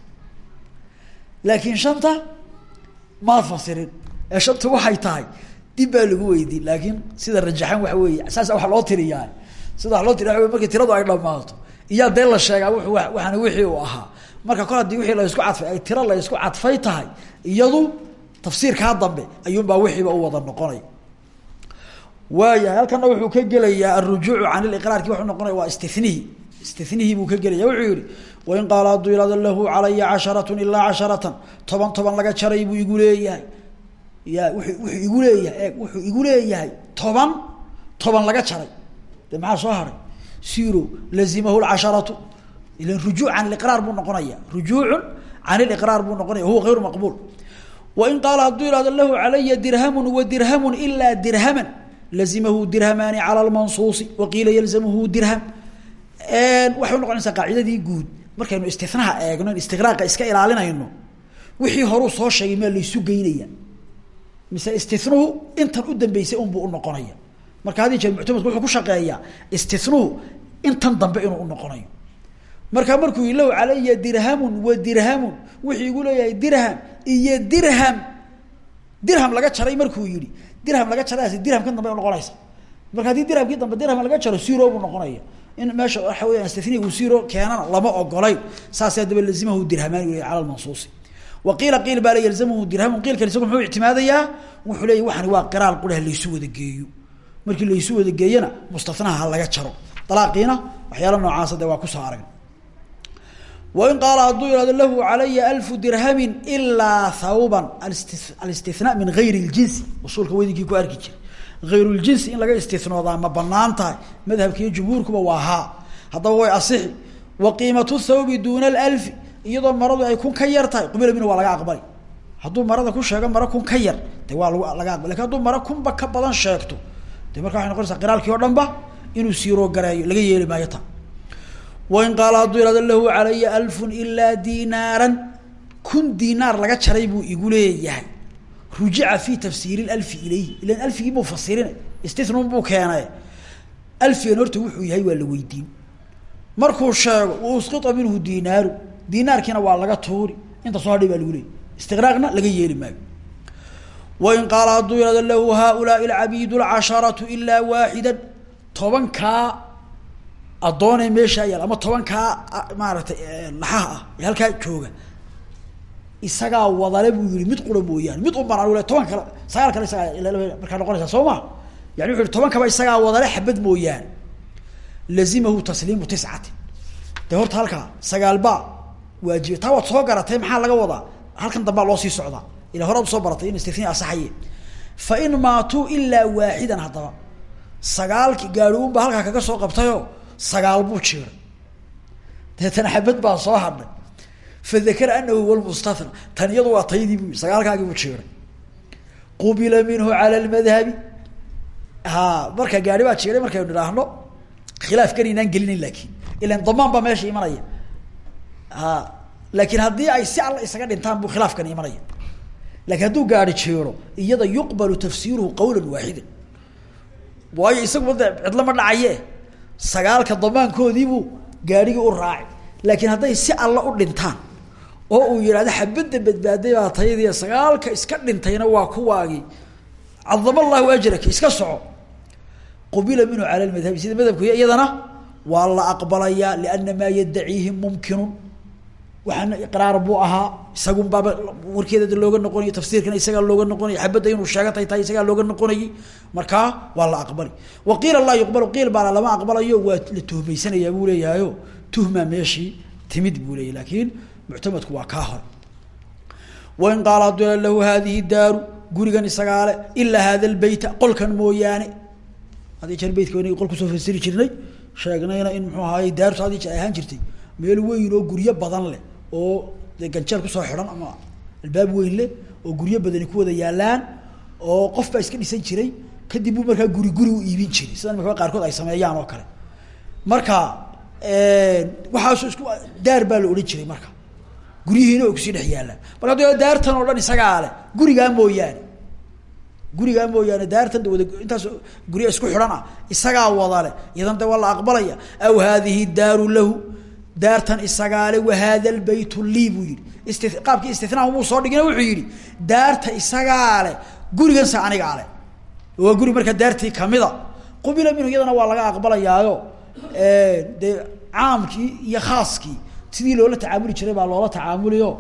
Laakiin shanta maad fasirin. Ee shanta waxay tahay dib baa lagu weydiin. Laakiin sida rajaxan waxa weeye saasa wax loo tiriyaa sida wax loo tiriya markii tiradu ay dhamaato iyaa dee la sheegaa w waxaana wixii uu ahaa. Marka kol haddii wixii la isku cadfay ay tiro la isku cadfay tahay iyadu tafsiirkaa dambe ayuunbaa wixiiba u wada noqonay waayahay halkana wuxuu ka gelayaa alrujuucu can liqraarki waxuu noqonaya waa istinihi istinihii buu ka gelaya wuxuu yihi wain qaala hadduu ihahdo lahu calaya casharatu ilaa casharatan toban toban laga jaray buu igu leeyahay. Ya wuxuu wuxuu igu leeyahay e wuxuu igu leeyahay toban toban laga jaray. De soo haray? Siro lazimahu lcasharatu ilan rujuuc can liqraar buu noqonaya. Rujuucun can liqraar buu noqonaya. Huwa gayru maqbuul. Wain qaala hadduu ihahdo lahu calaya dirhamun wa dirhamun lazimahu dirhamaani cala lmansuusi waqiila yalzamhu dirham waxay unoqonaysaa qaacidadii guud markaynu istinaha eegno istiqraaqa iska ilaalinayno wixii horuu soo sheegay maa laysu geynaya mise istinuhu intan u dambeysay unbuu unoqonaya marka haddii jeer muctamadku wuxuu ku shaqeeyaa istinuhu intan dambe inuu unoqonayo markaa markuu lahu calaya dirhamun wa dirhamun wuxuu igu leeyahay dirham iyo dirham dirham laga jaray markuu yihi dirham laga jaraas dirham kan dambe unoqonaysa marka haddii dirhamkii dambe dirham laga jaro zero buu noqonaya in meesha waxa weya istini uu zero keenana lama ogolayn saasee daba lazimahu dirhamaani wey cala lmansuusi wa qiila qiil baa la yalzamhu dirhamun qiilkan isagu muxuu ictimaadayaa? Wuxuu leeya waxani waa qiraal qurah laysu wada geeyo. Markii laysu wada geeyana mustanaha ha laga jaro. Dalaaqiina waxyaala noocaasa de waa ku soo arag wain qaala hadduu ihahdo lahu calaya alfu dirhamin ilaa thawban alistina min gayri ljinsi usuulka weydinkii ku arki jiray hayruljinsi in laga istinoodaa ma bannaan tahay madhabkiiyo jumhuurkuba waa haa haddaba way asixi wa qiimatu thawbi duuna alfi iyadoo maradu ay kun ka yar tahay qubila minhu waa laga aqbali hadduu marada ku sheego maro kun ka yar de waa lag laga aqbali laakiin hadduu maro kunba ka badan sheegto de marka waxay noqonaysaa qiraalkii o dhan ba inuu siiroo gareeyo laga yeeli maayo ta wain qaala hadduu ihahdo lahu calaya alfun ilaa dinaaran kun dinaar laga jaray buu igu leeyahay rujica fi tafsiiri alfi ilayhi ilan alfigii buu fasirina istinun buu keenay alfigan horta wuxuu yahay waa la weydiin markuu sheego usqita minhu dinaaru dinaarkiina waa laga tuuri inta soo hadhay baa lagu leeyay istiqraaqna laga yeeli maayo wain qaala hadduu ihahdo lahu haaulaai alcabiidu alcasharatu ilaa waaxida tobankaa addoonee meeshaa yaal ama tobankaa maaratay laxaha ah ee halkaa jooga. Isagaa wadale buu yihi mid qura mooyaane mid un baan anu le toban kale sagaal kale isagaa markaa noqonaysaa soo yani wuxu uhi toban kaba isagaa xabad mooyaane lazimahu tasliimu tiscatin. De horta halkaa sagaal baa waajiba taa soo garatay maxaa laga wadaa? Halkan dambaa loo sii socdaa. Ila hore ad soo baratay in istithnia asaxaye fa in maatuu ilaa waaxidan haddaba. Sagaalki gaari un baa halkaa kaga soo qabtayoo sagaal buu jiiray deetana xabad baa soo hadhay fadakara anahu walmustathna tan iyadu waa taydii bu sagaalkaagii buu jiiray qubila minhu cala lmadhabi ha marka gaari baa jiiray markaynu nidhaahno khilaafkan inaan gelinayn laakin ilan damaan baa meesha imanaya. Ha laakiin haddii ay si alla isaga dhintaan buu khilaafkan imanaya. Lakin hadduu gaari jiiro iyada yuqbalu tafsiiruhu qawla waaxida waayo isaguba de cidlo ma dhacaye sagaalka damaankoodiibuu gaarigii u raaci laakiin hadday si alla u dhintaan oo uu yidhahdo xabadda badbaaday baa tayadiiy sagaalka iska dhintayna waa kuwaagii cadama allahu ajraka iska soco. Qubila minhu cala lmadhabi sida madhabku iyadana waa la aqbalayaa liana maa yaddaciihi mumkinun waxaana iqraar buu ahaa isagun baaba warkeeda looga noqonayo tafsiirkana isagaa looga noqonaya xabadda inuu sheegatay tahay isagaa looga noqonayay markaa waa la aqbali. Wa qiila laa yuqbalu qiil lama aqbalayo waa la tuhmaysanayaa buu leeyahayo tuhmaa meeshii timid buu leeyahy laakiin muctamadku waa kaa hore wain qaala hadduu lahu hadihi daaru gurigan isagaale ilaa hada lbeyta qolkan mooyaane. Had jeer beytka inag qol ku soo fasiri jirnay sheegnayna in muxuu ahaay daartu had jeer ahaan jirtay meel weyn oo guryo badan leh oo de ganjeel ku soo xidhan ama albaab weyn leh oo guryo badani ku wada yaalaan oo qof baa iska dhisan jiray kadib buu markaa guri guri u iibin jiray. Sida imaka qaarkood ay sameeyaan oo kale. Marka waxaasu isku daar baa la odhan jiray marka. Guryihiina oo ku sii dhex yaallaan marka hadda daartan oo dhan isagaa leh gurigaa mooyaane. Gurigaa mooyaane daartan wada intaas gurya isku xidhan ah isagaa wada leh. Iyadan de waa la aqbalaya. Aw haadihi daaru lahu daartan isagaale wahada lbaytu lii buu qaabkii istinahu muu soo dhigina wuxuu yihi daarta isagaa leh guriganse anigaa leh waa guri markaa daartii kamida qubila minhu iyadana waa laga aqbalayaayo dee caamkii iyo khaaskii. Sidii loola tacaamuli jiray baa loola tacaamuliyo.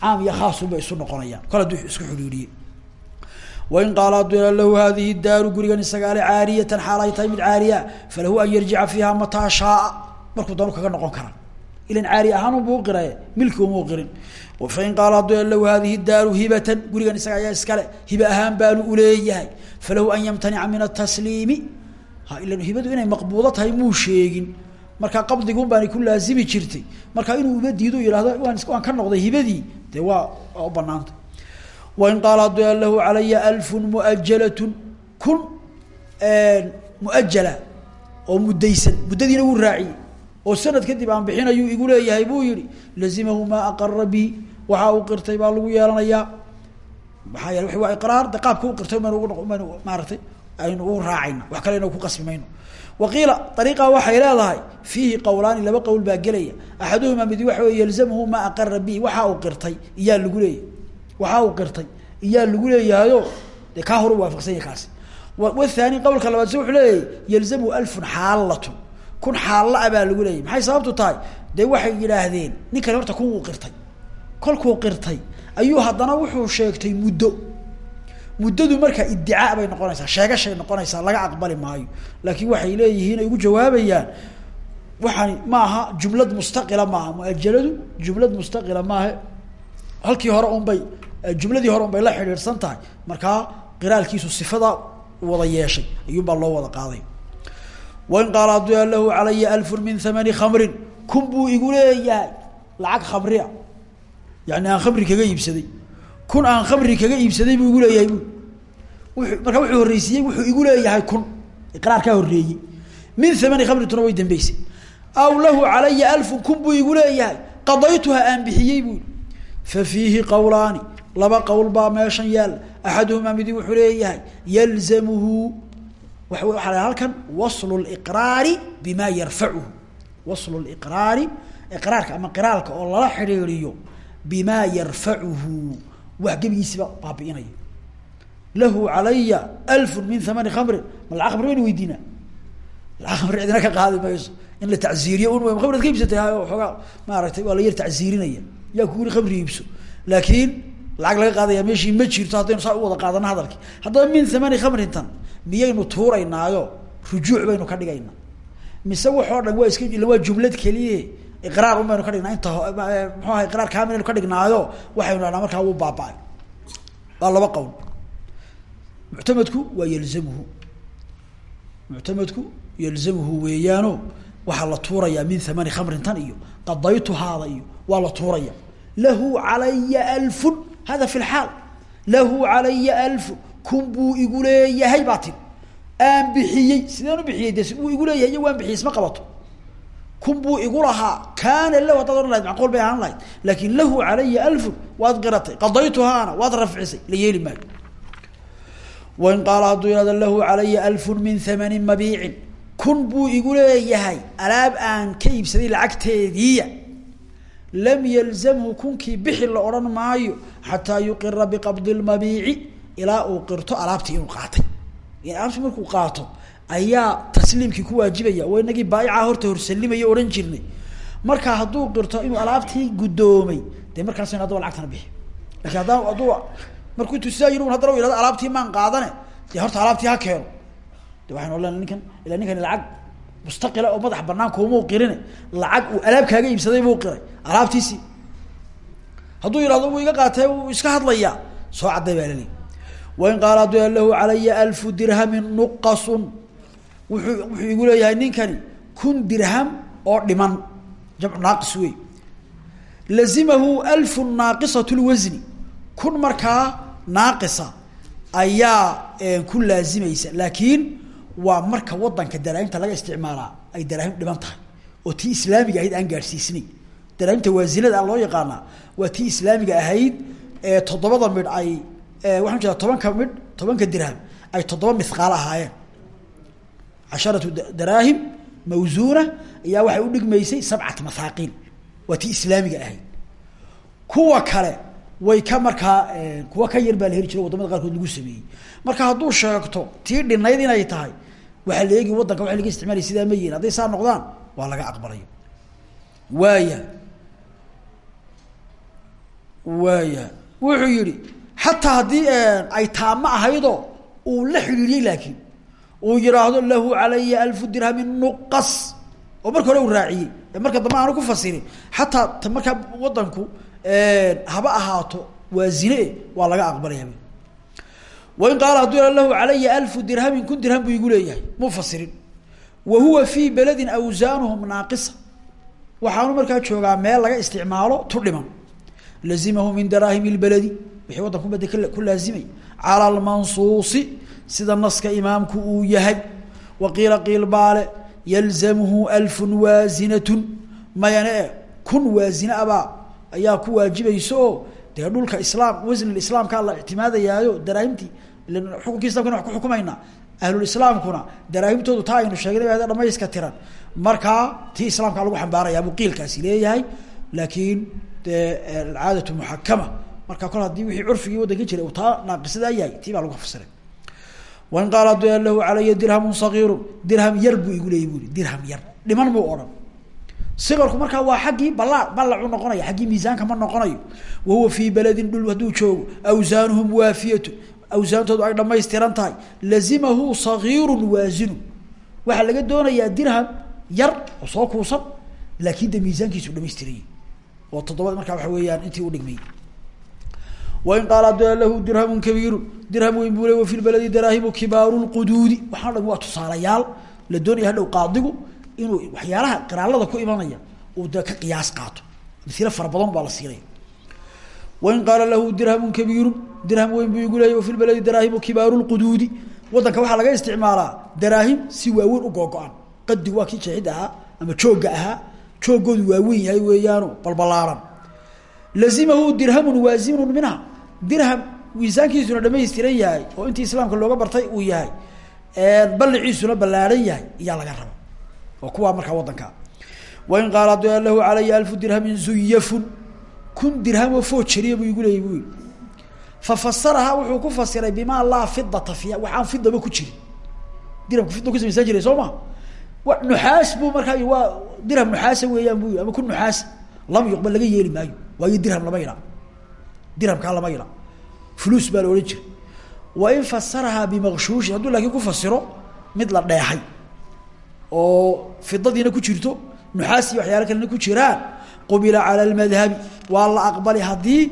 Caam iyo khaasunbay isu noqonayaan. Kol hadduu isku xidhiidhiyey wain qaala hadduu lahu hadihi daaru gurigan isagaale caariyatan xaal ay tahay mid caariya falahu an yarjica fiiha mataa shaaa. Markuu karaa ilan caari ahaan unbu uqiraye milki uma uqirin fain qaala hadduu lahu hadihi daaru hibatan gurigan isaga ayaa iskale hiba ahaan baanu uleeyahay falahu an yamtanica min atasliimi ha ilan hibadu inay maqbuudo tahay muu sheegin markaa qabdigun baanay ku laazimi jirtay marka inuu uma diido yihahdo waan waan ka noqday hibadii dee waa waa u banaanta wain qaala hadduu lahu calaya alfun kun muajala oo muddaysan muddadiina wuu raaciyey oo sanad kadib aan bixinayuu igu leeyahay buu yihi lazimahu maa aqara waxa uu qirtay baa lagu yeelanayaa maxaa yeele waa iqraar de qaabka qirtay maynu ugu maynu maaratay aynu u raacayna wax kale ina ku qasbi mayno. Waqiila ariiqa waxay leedahay fiihi laba qowl baa gelaya. Axaduhumaa midi waxa wey yalzamhu maa aqara waxa uu qirtay iyaa lagu leeyahy waxa uu qirtay iyaa lagu leeyahayo dee kaa horu waafaqsan yahy kaasi. Wathani qowlka labaad se wuxuu leeyahay yalzamhu alfun kun xaalla a baa lagu leeyahy maxay sababtu tahay? Dee waxay yidhaahdeen ninkani horta kun wuu qirtay kolkuu qirtay ayuu haddana wuxuu sheegtay muddo. Muddadu markaa iddicaa bay noqonaysaa sheegashay noqonaysaa laga aqbali maayo. Laakiin waxay leeyihiin ay ugu jawaabayaan waxaani ma aha jumlad mustaqila maaha. Muajaladu jumlad mustaqila maaha. Halkii hore un bay jumladii hore un bay la xidhiidhsan tahay. Markaa qiraalkiisu sifada wada yeeshay ayuunbaa loo wada qaaday wain qaala hadduu lahu calaya alfun min hamani khamrin kun buu igu leeyahay lacag khamria yani aan khamri kaga iibsaday kun aan khamri kaga iibsaday buu igu leeyahay markaa wuxuu horreysiiyey wuxuu igu leeyahay kun iqraarkaa horreeyey min hamani khamrituna way dambeysay aw lahu calaya alfun kun buu igu leeyahay qadaytuha aan bixiyey buu fa fiihi qowlaani laba qowl baa meeshan yaal axaduhumaa midi wuxuu leeyahay yalzamuhu wa waxaa la halkan waslu liqraari bima yarfacuhu waslu liqraari iqraarka ama qiraalka oo lala xidhiiriyo bima yarfacuhu wax gebigiisiba baabi'inaya. Lahu calaya alfun min hamani khamrin. Ma lacag khamri baynu weydiinaa lacag ka qaadi mayso. In la tacziiriyo un khamriad ka iibsatay hayo xoogaa maaragtay waa la yar tacziirinaya yaa ku yiri khamri iibso. Laakiin lacag laga qaadaya meeshii ma jirto haddaynu saa u wada qaadano hadalkii. Haddaba min hamani khamrintan miyaynu tuuraynaayo rujuuc baynu ka dhigaynaa. Mise waxoo dhan waa iska ila waa jumlad keliye iqraar un ka dhignaa inta muxuu aha iqraar kaamil aynu ka dhignaayo waxaynu dhahnaa markaa wuu baaba-ay. Waa laba qowl. Muctamadku waa yalzamuhu. Muctamadku yalzamuhu weeyaano waxaa la tuurayaa min hamani khamrin tan iyo qadaytu haada iyo waa la tuuraya. Lahu calaya alfun hada fi lxaal lahu calaya alfun kun buu igu leeyahay baa tiri. Aan bixiyey sideen u bixiyey? De wuu igu leeyahay iyo waan bixiyey isma qabato. Kun buu igu lahaa kaana lahu haddaad ohan lahayd macquul bay ahaan lahayd. Laakin lahu calaya alfun waad qiratay. Qadaytuhaana waad rafcisay. La yeeli maayo. Wain qaala hadduu ihahdo lahu calaya alfun min hamanin mabiicin. Kun buu igu leeyahay. Alaab aan ka iibsaday lacagteediiya lam yalzamhu kunkii bixi la odhan maayo xataa yuqira biqabdi lmabiici ilaa uu qirto alaabtii inuu qaatay. Alaabtii markuu qaato ayaa tasliimkii ku waajibaya. Oo inagii baaicaa horta horsalimaya odhan jirnay. Marka hadduu qirto inuu alaabtii guddoomay dee markaas haddaba lacagtana bixi. Lakin haddaa hadduu markuu intuu sidaa yiri u yihahdo alaabtii maan qaadane dee horta alaabtii ha keeno. De waxaynu odhan ninkan ila ninkani lacag mustaqila oo madax banaan kuumau qirine lacag uu alaab kaaga iibsaday buu qiray alaabtiisi. Hadduu yihahdo wuu iga qaatee wuu iska hadlayaa soo cadday baa laleeyi wain qaala hadduu yah lahu calaya alfu wuxuu wuxuu igu leeyahay ninkani kun dirham oo dhiman. Jamcu naaqis wey lazimahu alfu naaqisat lwasni. Kun markaa naaqisa ayaa ku laazimaysa laakiin waa marka wadanka daraahimta laga isticmaalaa ay daraahim dhiman tahay. Oo tii islaamiga ahayd aan gaadhsiisnay daraahimta waasinada loo yaqaanaa waa tii islaamiga ahayd ee toddobada midh ay waxaan jeeda tobanka midh tobanka dirham ay toddoba mithqaal ahaayeen. Casharatu daraahim mawsuuna ayaa waxay u dhigmaysay sabcat mathaaqiil waa tii islaamiga ahayd. Kuwa kale way ka markaa kuwa ka yar baa la heli jiro waddamada qaarkood lagu sameeyey. Marka hadduu sheegto tii dhinayd inay tahay waxaa la eegi wadanka waa laga isticmaalay sidaa ma yihiin hadday saa noqdaan waa laga aqbalay. Waaya. Waaya. Wuxuu yihi xataa haddii ay taamo ahaydoo uu la xidhiiriyey laakiin. Uu yihaahdo lahu calaya alfu dirhamin nuqas oo marka hore uu raaciyey. Marka dambe aanu ku fasirin xataa markaa wadanku haba ahaato waa zine waa laga aqbalaya wain qaala hadduu ya lahu calaya alfu dirhamin kun dirham buu igu leeyahay muu fasirin wa huwa fii beledin awsaanuhum naaqisa waxaanu markaa joogaa meel laga isticmaalo tu dhiman lazimahu min daraahimi lbeledi wixii waddanku bada ku laazimay cala almansuusi sida naska imaamku uu yahay wa qiila qiil baale yalzamhu alfun waasinatun mayane e kun waasine abaa ayaa ku waajibaysa oo dee dhulka islaam wasn islaamkaa la ictimaadayaayo daraahimtii xukunkii islamkana wax ku xukumaynaa ahlulislaamkuna daraahimtoodu taa aynu sheegnay dhamayska tiran. Markaa tii islaamkaa lagu xambaarayaa buu leeyahay laakiin dee alcaadatu muxakama marka kol haddii wixii curfigii waddanka jiray uu taa naaqisadaa yahay tii baa lagu fasiray wain qaala hadduu ya lahu calaya dirhamun dirham yar buu igu leeyay dirham yar. Dhiman muu odhan. Siqarku markaa waa xaggii ballaa ballacu noqonaya xaggii miisaanka ma noqonayo. Wa huwa fii beledin dhul hadduu joogo awsaanuhum waafiyatu awsaantoodu ay dhamaystiran tahay. Lazimahu sagiirun waasinu waxaa laga doonayaa dirham yar oo soo kuusan laakin de miisaankiisu dhamaystirayay oo toddoba markaa waxa weeyaan intii udhigmay wain qaala hadduu lahu dirhamun kabiiru dirham weyn buu le wa fi lbaledi daraahimu kibaaru lquduudi waxaan dham waa tusaalayaal. La doonaya hadhow qaadigu inuu waxyaalaha qiraalada ku imanaya uu de ka qiyaas qaato. Amsilo fara baa la siinaya wain qaala lahu dirhamun kabiiru dirham weyn buu igu leeyay wa fi lbaledi daraahimu kibaaru lquduudi waddanka waxaa laga isticmaalaa daraahim si waaweyn u googo-an qadi waa kii jeexid ahaa ama joogga ahaa joogoodu waaweyn yahay weeyaano balbalaaran lazimahu dirhamun waasinun minha dirham miisaankiisuna dhamaystiran yahay oo intii islaamka looga bartay uu yahay balliciisuna ballaaran yahay iyaa laga raba kun dirhamoo foojariya buu igu leeyay buu yihi fafasarahaa wuxuu ku fasiray bimaa laa fidata fiiha waxaan fidaba ku jirin. Dirhamku fida ku samaysan jiray soo ma? Wa nuxaas buu markaa waa dirham nuxaasa weeyaan buu yii ama kun nuxaasa lam yuqbal laga yeeli maayo. Waayo dirham lama yidha dirhamkaa lama yidha fuluus baa la odhan jiray. Wain fasarahaa bimakshuushin hadduu laakiin ku fasiro mid la qubila cala lmadhabi waa la aqbali haddii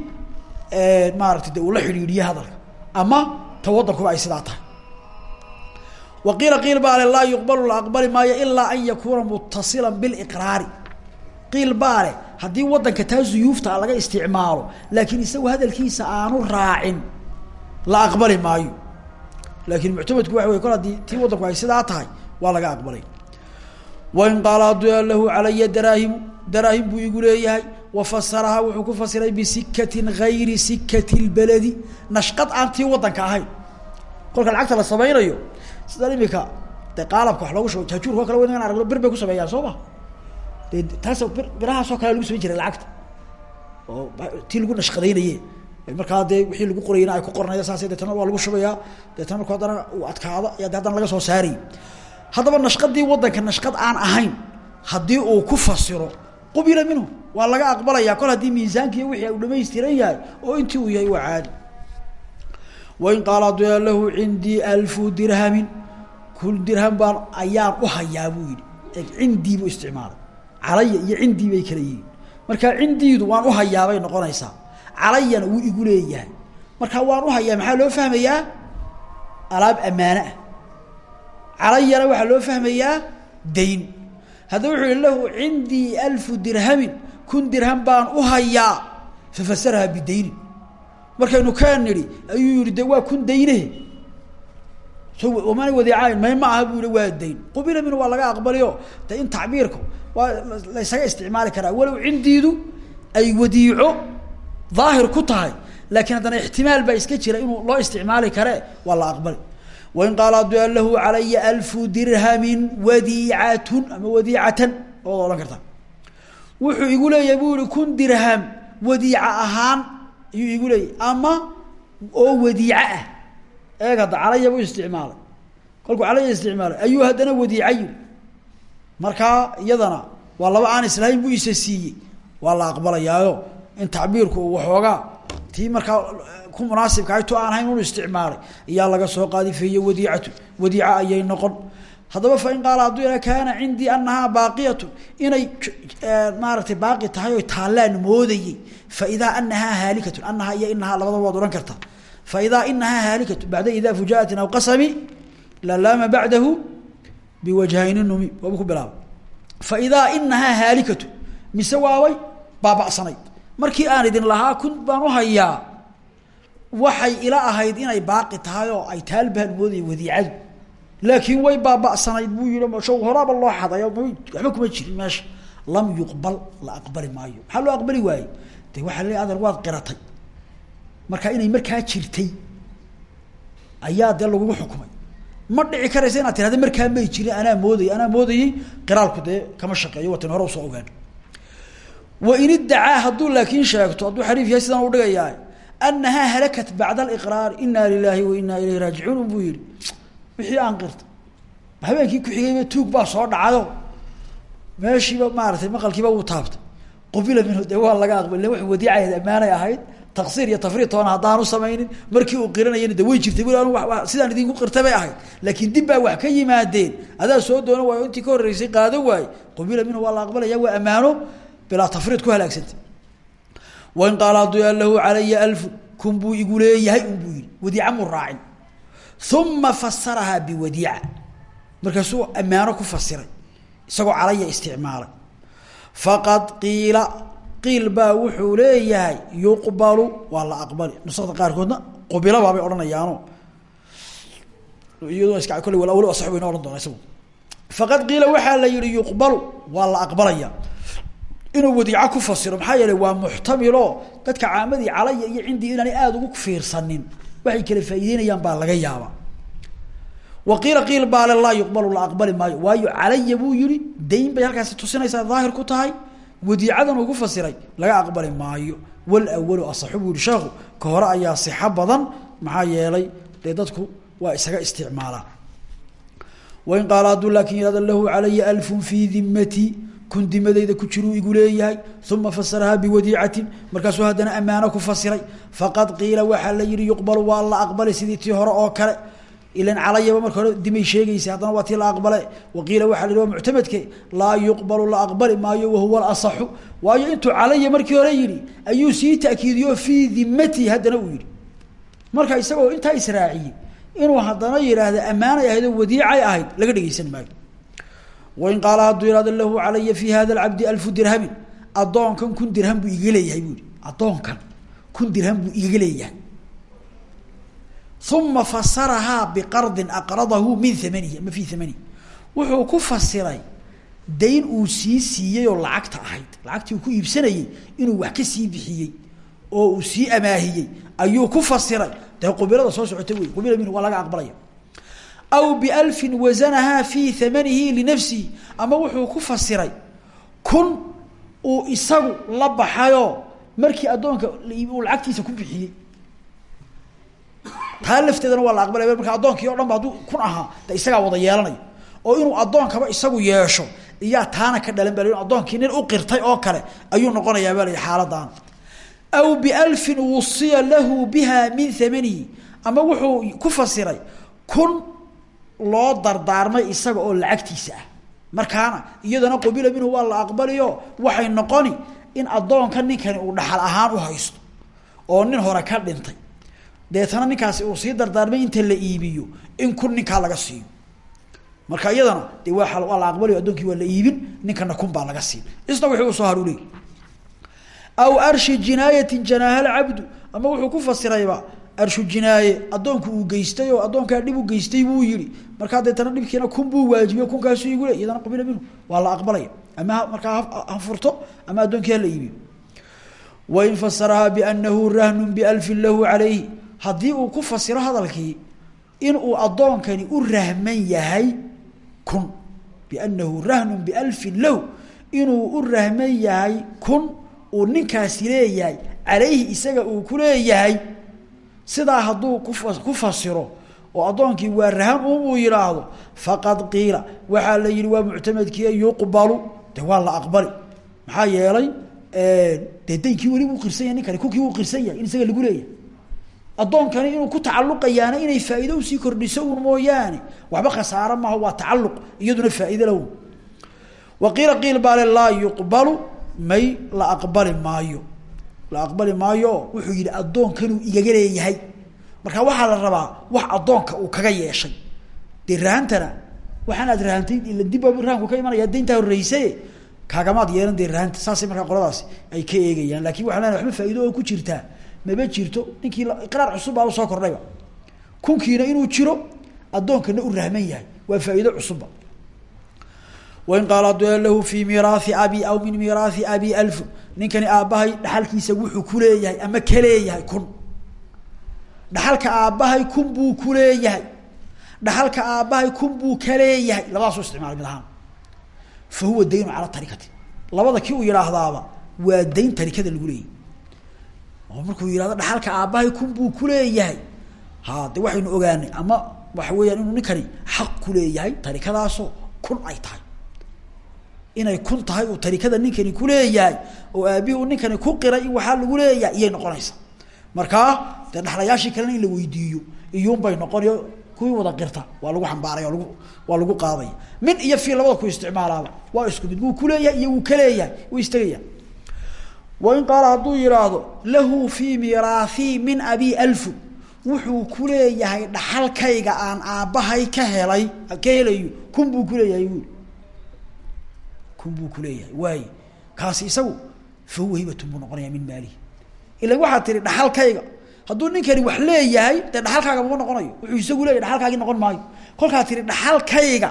maarata de uu la xidhiidhiye hadalka ama ta waddankuba ay sidaa tahay. Wa qiila qiil baa le laa yuqbalu la aqbali maayo ilaa an yakuuna mutasila biliqraari qiil baa leh haddii waddanka taa zuyuufta laga isticmaalo laakiin isagu hadalkiisa aanu raacin la aqbali maayo. Laakiin muctamadku waxa wey kol haddii tii waddanku ay sidaa tahay waa laga aqbalay. Wain qaala hadduu lahu calaya daraahimu daraahim buu igu leeyahay wafasarahaa wuxuu ku fasiray bisikatin gayri sikati lbeledi nashqad aan tii waddanka ahayn kolka lacagta la samaynayo sidan imika de qaalabka wax loogu shubo jaajuurka o kale wan aragno bir ku sameeyaan soo ma? De taas bir birahaasoo kale lagu samayn jiray lacagta. Oo tii lagu nashqadaynaye markaa dee wixii lagu qorayna ay ku qoranaya saas deetana waa lagu shubayaa. Deetana marku haddana uu adkaado ayaa de laga soo saarayy haddaba nashqadii waddanka nashqad aan ahayn haddii uu ku fasiro qubila minhu. Waa laga aqbalayaa kol haddii miisaanki iyo wixii u dhamaystiran yahay oo intii uu yahay waa caadi wain qaala hadduu yaa lahu cindii alfu dirhamin. Kun dirham baan ayaan u hayaa buu yihi e cindii buu isticmaalay. Calaya iyo cindii bay kala yihiin marka cindiidu waan u hayaabay noqonaysaa. Calayana igu leeyahay. Marka waan u hayaa maxaa loo fahmayaa? Alaab ammaane ah. Calayana loo fahmayaa dayn haddaba wuxuu yihi lahu cindii alfu dirhamin kun dirham baan u hayaa. Fafasaraha bidaynin. Markaynu kaa nidhi ayuu yihi de waa kun daynehe? So mana wadeecayn may ma aha buu yihi waa dayn. Qubila minhu waa laga aqbaliyo. De in tacbiirka waa laysaga isticmaali karaa. Walow cindiidu ay wadiico daahir ku tahay laakiin haddana ixtimaal baa iska jira inuu loo isticmaali kare waa la wain qaala hadduu yaa lahu calaya alfu dirhamin wadiicatun ama wadiicatan ood odhan kartaa wuxuu igu leeyahay buu yihi kun dirham wadiica ahaan ayuu igu leeyahy ama oo wadiico ah eeg hadda calaya buu isticmaalay kolkuu calaya isticmaalay ayuu haddana wadiica yiri markaa iyadana waa laba aan islahayn buu isa siiyey waa la aqbalayaayo in tacbiirku waxoogaa tii markaa ku munaasibka ay to aan hayn unu isticmaalay. Iyaa laga soo qaadifeeye wadiicatu. Wadiica ayay noqon. Haddaba fain qaala hadduu ila kaana cindii anahaa baaqiyatu inay maaratay baaqi tahay oy taallaan moodayey. Faidaa anahaa haalikatun. Anahaa iyo inahaa labadaba waad odhan kartaa. Faidaa inahaa haalikatu bacda idaa fujaatin aw qasami lalaama bacdahu biwajhayni numi. Waaba ku bilaaba faidaa inahaa haalikatu mise waabay baaba'sanayd markii aan idin lahaa kun baan u hayaa waxay ila ahayd inay baaqi tahay oo ay taal baan moodayay wadiicadu. Laakiin way baaba'sanayd buu yihi show horaaba loo xadayo waxba kuma jirin meesha lam yuqbal la aqbali maayo. Maxaa loo aqbali waaye de waxaa la adeer waad qiratay. Marka inay markaa jirtay ayaa dee lagugu xukumay. Ma dhici karaysa inaad tirahda markaa may jirin anaa moodayay anaa moodayey qiraalku dee kama shaqeeyo watan hore u soo ogaan wain iddacaa hadduu laakiin sheegto hadduu xariif yahay sidaan u dhigayaa anahaa halakat bacda aliqraar inaa lilaahi wa inaa ilayhi raajicuun buu yihi wixii aan qirta habeenkii ku-xigayba tuug baa soo dhacayo meeshiiba maaratay maqalkiiba wuu taabtay qubila minhu dee waa laga aqbal illa wax wadiicaheed ammaanay ahayd taqsiir iyo tafriid toona haddaanu samaynin markii uu qiranayana de way jirtay weli anu sidaan idinku qirta bay laakiin dib wax ka yimaadeen adaa soo doono waayo intii ka horreysay qaado waaye qubila minhu waa la aqbalaya waa ammaano bilaa tafriid ku halaagsantay wain qaala hadduu yaa lahu calaya alfu kun buu igu leeyahay un buu yihi wadiica mu raacin uma fasarahaa biwadiica markaasuu ammaano ku fasiray isagoo calaya isticmaalay faqad qiila qiil baa wuxuu leeyahay yuqbalu waa la aqbali nusakda qaarkoodna qubila baabay odhanayaano iyadoo iska kolle wal wali asax wayna odhan doona isagu faqad qiila waxaa la yihi yuqbalu waa la aqbalaya inuu wadiico ku fasiro. Maxaa yeeley waa muxtamilo. Dadka caamadii calaya iyo cindii inaanay aada ugu fiirsanin. Waxay kala faa'iideynayaan baa laga yaabaa. Wa qiila qiil baale laa la aqbali maayo. Waayo calaya buu yihi dayn bay halkaasi tusinaysaa daahir ku tahay. Wadiicadan uu ku fasiray laga aqbali maayo. Walawalu asaxu buu yihi sheekhu ayaa sixo badan. Maxaa yeelay dadku waa isaga isticmaalaa. Wain qaala hadduu laakin yihahda lahu calaya alfun fii dimatii kun dimadayda ku jiruu igu leeyahay uma fasarahaa biwadiicatin markaasuu haddana ammaano ku fasiray. Faqad qiila waxaa la yihi yuqbalu waa la aqbalay sidii hore oo kale. Ilan calayaba marka dimay sheegaysay haddana waa tii la aqbale waqiila waxaa la yihi waa muctamadke laa yuqbalu la aqbali maayo wahuwa alasaxu. Waayo intuu calaya markii hore yihi ayuu sii ta'kiidiyo fii dimati haddana uu yihi marka isagoo intaa israaciyey inuu haddana yidhaahda ammaanay ahayd oo ahayd laga dhegeysan maayo wain qaala hadduu ihahdo lahu calaya fi hada alcabdi alfu dirhamin addoonkan kun dirham buu igaga leeyahay bu yihi addoonkan kun dirham buu igaga leeyahay uma fasarahaa biqardin aqradahu min amanihi ama fi amanihi wuxuu ku fasiray dayn uu sii siiyey oo lacagta ahayd lacagtii uu ku iibsanayey inuu wax ka sii bixiyey oo uu sii amaahiyey ayuu ku fasiray soo socota wey qubila minhu laga aqbalaya aw bialfin wasanahaa fii amanihi linafsihi ama wuxuu ku fasiray kun uu isagu la baxayoo markii addoonka uu lacagtiisa ku bixiyey. Taa lafteedana waa la aqbalaya marka dhan ba kun ahaa de isagaa wada yeelanaya oo inuu addoonkaba isagu yeesho iyaa taana ka dhalan bal addoonkii nin u qirtay oo kale ayuu noqonayaa baa la xaaladaan aw bialfin wusiya lahu biha min amanihi ama wuxuu ku fasiray kun loo dardaarmay isaga oo lacagtiisa ah. Markaana iyadana qubila minhu waa la aqbaliyo waxay noqoni in addoonka ninkani uu dhaxal ahaan u haysto oo nin hore ka dhintay. Deetana ninkaasi uu sii dardaarmay inta la iibiyo in kun ninkaa laga siiyo. Marka iyadana de waa waa la aqbalayo addoonkii waa la iibin ninkana kun baa laga siin. Isna wixii uu soo aw arshi jinaayatin janaaha lcabdu ama wuxuu ku fasirayba arshu jinaaye addoonku uu geystay oo addoonkaa dhib u geystay buu yihi markaa deetana dhibkiina kun buu waajibiyo kunkaasu igu le iyadana qubila minhu waa la aqbalaya. Ama markaa ha furto ama addoonkii hala iibiyo wain fasarahaa bianahu rahnun bialfin lahu calayhi haddii uu ku fasiro hadalkii inuu addoonkani u rahman yahay kun. Bianahu rahnun bialfin lahu inuu u rahman yahay kun uu ninkaasi leeyahay calayhi isaga uu ku leeyahay sidaa hadduu ku fasiro oo addoonkii waa rahan uu yidhaahdo faqad qiila waxaa la yihi waa muctamadkii yuqbalu. De waa la aqbali. Maxaa yeelay dee daynkii weli uu qirsan yahay ninkani kunkii uu qirsan yahay in isaga lagu leeyahay. Addoonkani inuu ku tacaluqayaana inay faa'iido u sii kordhiso un mooyaane waxba khasaaro maaha waa tacaluq iyaduna faa'iide lawn wa qiila qiil baale laa yuqbalu may la aqbali maayo la aqbali maayo wuxuu yihi addoonkanuu igaga leeyahay. Marka waxaa la rabaa wax addoonka uu kaga yeeshay. Dee rahantana waxaan aad rahantay dibba rahanku ka imanaya dayntaa horreyse kaagamaad yeelan dee rahanta saasay markaa ay ka eegayaan. Lakin waxaa lenahay waxba faa'ido oo ku jirtaa. Maba jirto ninkii iqraar cusub baaba soo kordhayba. Kunkiina inuu jiro addoonkana u rahman yahay. Waa faa'iido cusubba wain qaala hadduu lahu fii miiraai abi aw min miiraai abi alfu ninkani aabbahay dhaxalkiisa wuxuu kuleeyahay ama kaleeyahay kun dhaxalka aabbahay kun buu kuleeyahay dhaxalka aabbahay kun buu kaleeyahay labadaasuu isticmaalay mid ahaan fa huwa daynu cala tarikati labada kii uu yidhaahdaaba waa dayn tarikada lagu leeyahy oo markuu yihahdo dhaxalka aabbahay kun buu kuleeyahay ha de waxaynu ogaanay ama waxa weeyaan inuu ninkani xaq kuleeyahay tarikadaasoo kun ay tahay inay kun tahay uu tarikada ninkani kuleeyahay oo aabihii uu ninkani ku qiray in waxaa lagu leeyahay iyay noqonaysa. Markaa dee dhaxlayaashii kalena in la weydiiyo iyuunbay noqonayo kuwii wada qirta waa lagu xambaaraya lagu waa lagu qaadaya min iyo fi labada ku isticmaalaaba waa isku mid wuu kuleeyahay iyo wuu kaleeyahay wuu istagaya wain qaala hadduu yihaahdo lahu fii miiraahii min abi alfu wuxuu kuleeyahay dhaxalkayga aan aabbahay ka helay ka helayo kun buu kuleeyahay kun buu kuleeyahay waay kaasi isagu fa huwa hibatun buu noqonaya min maalihi ilan waxaad tihi dhaxalkayga hadduu ninkani wax leeyahay dee dhaxalkaaga mama noqonayo? Wuxuu isagu leeyahy dhaxalkaagii noqon maayo. Kolkaa tihi dhaxalkayga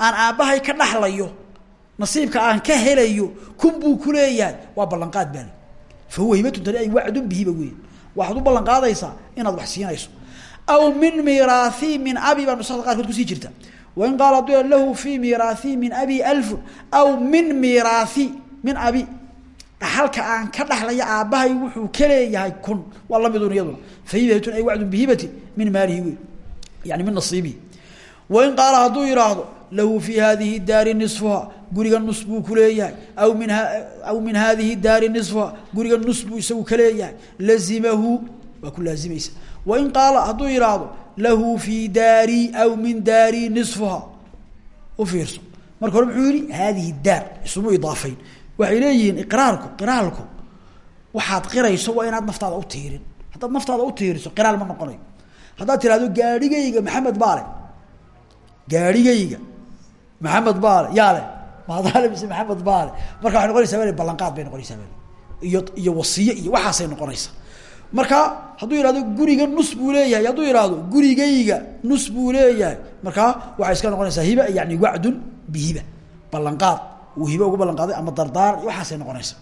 aan aabbahay ka dhaxlayo nasiibka aan ka helayo kun buu kuleeyahay waa ballanqaad baali fa huwa hibatun tani ay wacdun bihiba wey waxaad u ballan inaad wax siinayso. Aw min miiraahii min abi baa nusada qaarkood ku sii jirta wain qaala hadduu lahu fii miiraahii min abi alfun aw min miiraahi min abi dhaxalka aan ka dhaxlaya aabbahay wuxuu ka leeyahay kun waa lamidun iyaduna fa hibatun ay wacdun bihibati min maalihi wey yani min nasiibihi wain qaala hadduu yihaahdo lahu fii hadihi daari nisfuha guriga nus buu kuleeyahay aw min aw min hadihi daari nisfuha guriga nus buu isagu kaleeyahay lazimahu waa ku laazimaysa wain qaala hadduu yihaahdo lahu fii daari aw min daari nisfuha. U fiirso. Marka hore muxuu yihi hadihi daar isuma idaafayn. Waxay leeyihiin iqraarku qiraalku waxaad qirayso waa inaad naftaada u tiirin. Haddaad naftaada utiiriso qiraal ma noqonayo. Haddaad tirahdo gaadhigayga maxamed baale gaadhigayga maxamed baale yaale maadaale mise maxamed baale marka waxay noqonaysaa bal ballanqaad bay noqonaysaa bal. Iyo iyo wasiye iyo waxaasay noqonaysaa marka hadduu yihahdo guriga nus buu leeyahay hadduu yihahdo gurigayga nus buu leeyahay markaa waxay iska noqonaysaa hiba yani wacdun bihiba. Ballanqaad uu hibe ugu ballan qaaday ama dardaar waxaasay noqonaysaa.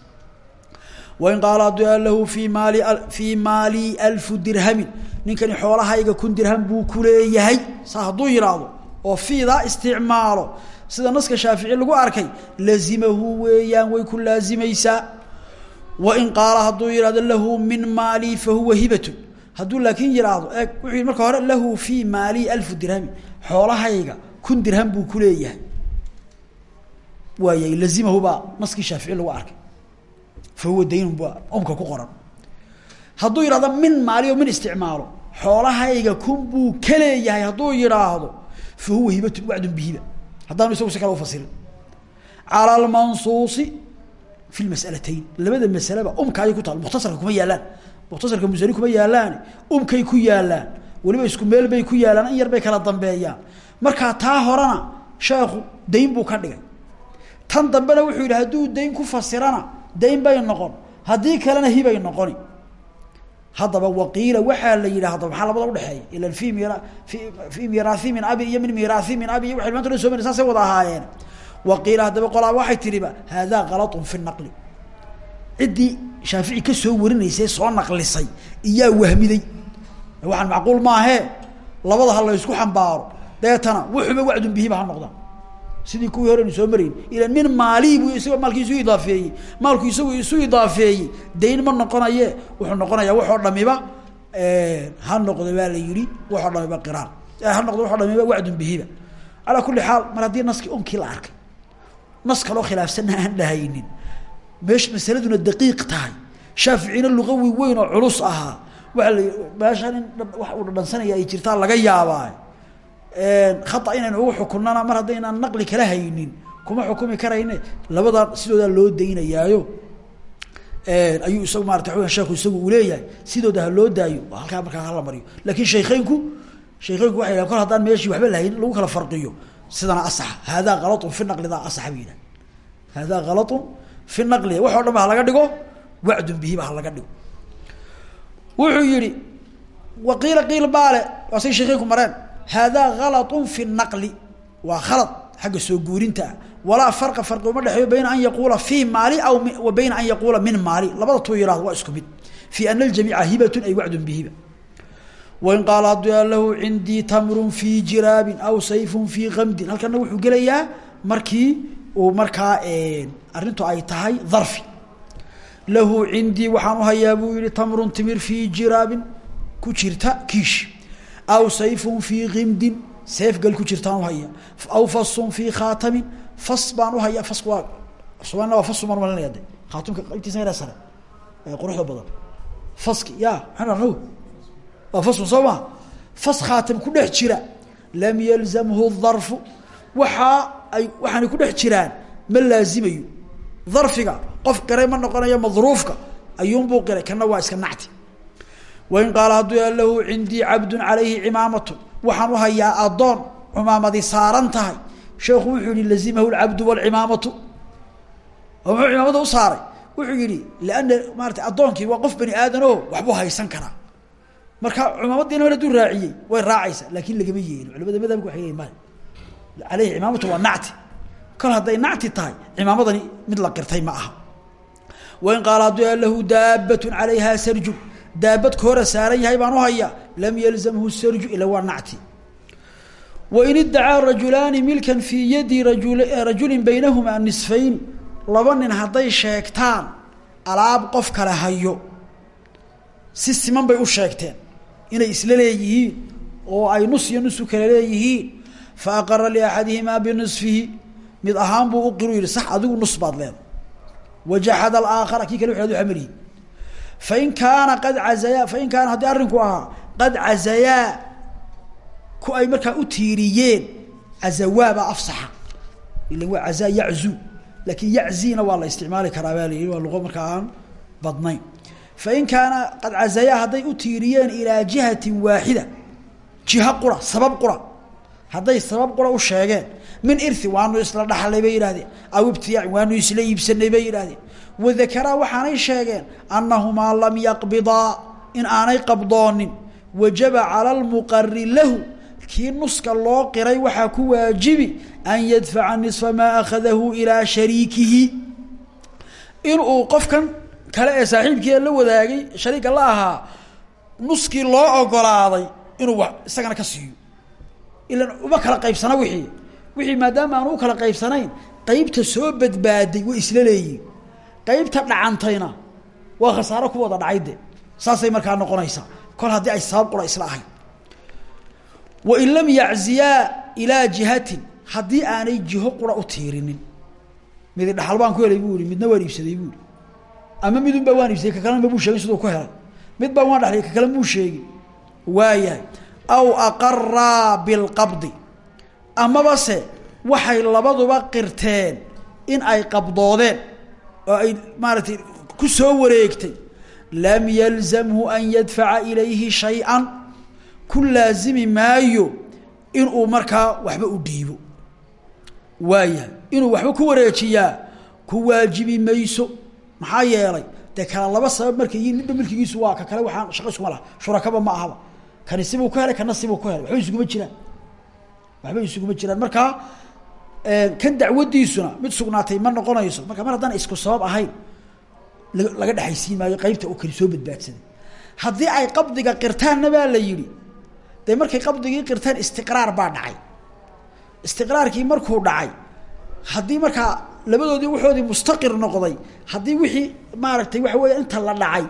Wain qaala hadduu lahu fii maali fii maali alfu dirhamin ninkani xoolahayga kun dirham buu kuleeyahay saa hadduu yidhaahdo oo fiidaa isticmaalo sida naska shaafici lagu arkay lazimahu weeyaan way ku laazimaysaa wain qaala hadduu yihahdo lahu min maali fahuwa hibatun hadduu laakiin yidhaahdo e wuxuu marka hore lahu fii maali alfu dirhamin xoolahayga kun dirham buu kuleeyahay waayay lazimahu baa naskii shaafici lagu arkay fahuwa daynun baa umka ku qoran hadduu yidhahdo min maali o min isticmaalo xoolahayga kun buu ka leeyahay hadduu yidhaahdo fa huwa hibatun wacdun bihiba haddaanu isagu si kale ufasirin cala almansuusi fi lmas'alatayn labada masaleba umka ayay ku taal mukhtasarka kuma yaalaan mukhtasarka musani kuma yaalaani umkay ku yaalaan weliba isku meel bay ku yaalaan in yar bay kala dambeeyaan markaa taa horena sheekhu dayn buu ka dhigay tan dambena wuxuu yidhi hadduu dayn ku fasirana dayn bay noqon haddii kalena hibay noqoni haddaba waqiila waxaa la yidhi haddaba maxaa labada udhexeeya ilan fi mira fi miraahi min abi iyo min miraahi min abi iyo waxay maanta dhan mari saasay wada ahaayeen waqiila haddaba qolaa waxay tidhiba haadaa galatun fi naqli. Ciddii shaafici ka soo warinaysay soo naqlisay iyaa wahmiday. Waxaan macquul maahee labada ha la ysku xambaaro. Deetana wuxuba wacdun bihiba ha noqdaan. Sidii kuwii hore soo marayn ilan min maali buu isagoo maalkii isu idaafeeyey. Maalku isu idaafeeyey. Dayn ma noqonaye wuxuu noqonayaa waxoo dhamiba ha noqdo baa la yihi waxoo dhamiba qiraan ha noqdo waxoo dhamiba wacdun bihiba calaa kuli xaal mar haddii naskii la arkay nas kaloo khilaafsanna *laughs* aan dhahaynin. Meesh masaladuna daqiiq tahay. Shaaficina luqawi weyn oo culus ahaa waa la meeshan in wax uu dhadhansanaya ay jirtaa laga yaabaa. Khata inaynu ugu xukunnana mar haddaynaan naqli kala haynin kuma xukumi karayne. Labadaa sidoodaa loo daynayaayo. Ayuu isagu marata wa sheeku isagu uu leeyahay sidooda ha loo daayo. Halkaa markaa hala mariyo. Laakiin shaykheynku shaykheynku waxay kol haddaan lagu kala farqiyo sidana asaxa haadaa galatun fi naqlidaa asaxa ba yidhaha haadaa galatun fi naqli. Wax o dhan ba dhigo? Wacdun bihiba ha laga dhigo. Wuxuu yihi waqiila qiil baale waa say shaykheynku mareen. Haadaa galatun fi naqli. Waa khalad xagga soo guurinta. Ah farqa farqi uma dhexeeyo bayna an yaquula fii maali aw wa bayna an yaquula min maali. Labada tuu yihahdo waa isku mid. Fii ana aljamiica hibatun ay wacdun bihiba wain qaala hadduu lahu cindii tamrun fii jiraabin aw sayfun fii kamdin halkana wuxuu gelayaa markii uu markaa arrintu ay tahay dharfi lahu cindii waxaan u hayaa buu yihi tamrun timir fii jiraabin ku jirta kiish aw sayfun fii kimdin seefgal ku jirtaan uhaya aw fasun fii khaatamin fas baan uhaya fasku waa subanna waa fasu marmalinaya de khaatumka qaybtiisa yara sare ee quruxda badan faski ya maxaan no waa fasun soo maa fas khaatam ku dhex jira. Lam yalzamhu darfu waxaa ay waxaanay ku dhex jiraan ma laazimayo. Darfiga qof qiray ma noqonayo madruufka ayuunbuu qiray kana waa iska nacti. Wain qaala hadduu ya lahu cindii cabdun calayhi cimaamatun waxaan u hayaa addoon cumaamadi saaran tahay. Sheekhu wuxuu yihi lazimahu lcabdu walcimaamatu oo muxuu cimaamada u saaray. Wuxuu yihi liana karaa marka cumaamadiina mar haduu raaciyey way raacaysaa laakin lagama yeelin. Culamada madhabka waxay leeyiin maya aleyhi cimaamatu waa nacti. Kol hadday nacti tahay cimaamadani mid la qirtay ma aha. Wain qaala hadduu ya lahu daabatun calayha sarjun daabad ka saaran yahay baan u hayaa lam yalzamhu sarju ila waa nacti. Wain iddacaa rajulaani milkan fii yadi rajul rajulin baynahumaa nisfayn laba nin hadday sheegtaan alaab qof kale hayo. Si siman bay u sheegteen inay isla leeyihiin oo ay nus iyo nusu kale leeyihiin fa aqara liaxadihimaa binisfihi mid ahaan buu uqiru yihi sax adigu nus baad leeda wajaxada alaakhara kii kale wxu ad amalihi fain kaana qad cazayaa fain kaana haddii arrinku ahaa qad cazayaa ku ay markaa u tiiriyeen cazawaabaa afsaxa. Ila waa cazaa yaczuu laakiin yaczina waa isticmaali karaa baa la yihi aan badnayn fain kaana qad cazaya hadday u tiiriyeen ilaa jihatin waaxida jiha qura sabab qura hadday sabab qura u sheegeen min iri waanu isla dhaxlay bay yidhahdeen aw ibtiyaacin waanu isla iibsanay bay yidhahdeen wadakaraa waxaanay sheegeen annahumaa lam yaqbidaa in aanay qabdoonin wajaba cala lmuqari lahu kii nuska loo qiray waxaa ku waajibi an yadfaca nisfa maa akhadahu ilaa shariikihi inuu qofkan kale ee saaxiibkii la wadaagay shariika la ahaa nuskii loo ogolaaday inuu isagana ka siiyo. Ilan uma kala qaybsana wixii. Wixii maadaama aan kala qaybsanayn qeybta soo badbaaday way isla leeyihiin qeybta dhacantayna waa khasaaro ku wada dhacayde. Saasay markaa noqonaysaa. Kol haddii ay sabab qura isla ahayn. Wain lam yacziyaa ilaa jihatin haddii aanay jiho qura u tiirinin. Midi dhaxal ku helay buu midna waan iibsaday buu ama midun baa waan iibsaday ka kalena mabuu sheegin siduu ku helay mid baa waan dhalay ka kale muu sheegin waayahay aw aqaraa bilqabdi. Amaba se waxay labaduba qirteen in ay qabdoodeen oo ay maaragtay ku soo wareegtay. Lam yalzamhu an yadfaca ilayhi shay-an. Ku laazimi maayo inuu markaa waxba u dhiibo. Waayahay inuu waxba ku wareejiyaa ku waajibi mayso maxaa yeelay dee kala laba sabab markay yihiin midba milkigiisu waa ka kale waxaan shaqo iskuma laha shurakaba ma ahaba. Kani sibuu ku helay kana sibuu ku helay. Waxba isuguma jiraan. Waxba isuguma jiraan. Markaa kan dacwadiisuna mid sugnaatay ma noqonayso. Marka mar haddaan isku sabab ahayn laga dhexaysiin maayo qeybta oo kali soo badbaadsaday. Haddii ay qabdiga qirtaanna baa la yidhi dee markay qabdigii qirtaan istiqraar baa dhacay. Istiqraarkii markuu dhacay haddii markaa labadoodii waxoodii mustaqir noqday haddii wixii maaragtay waxa weya inta la dhacay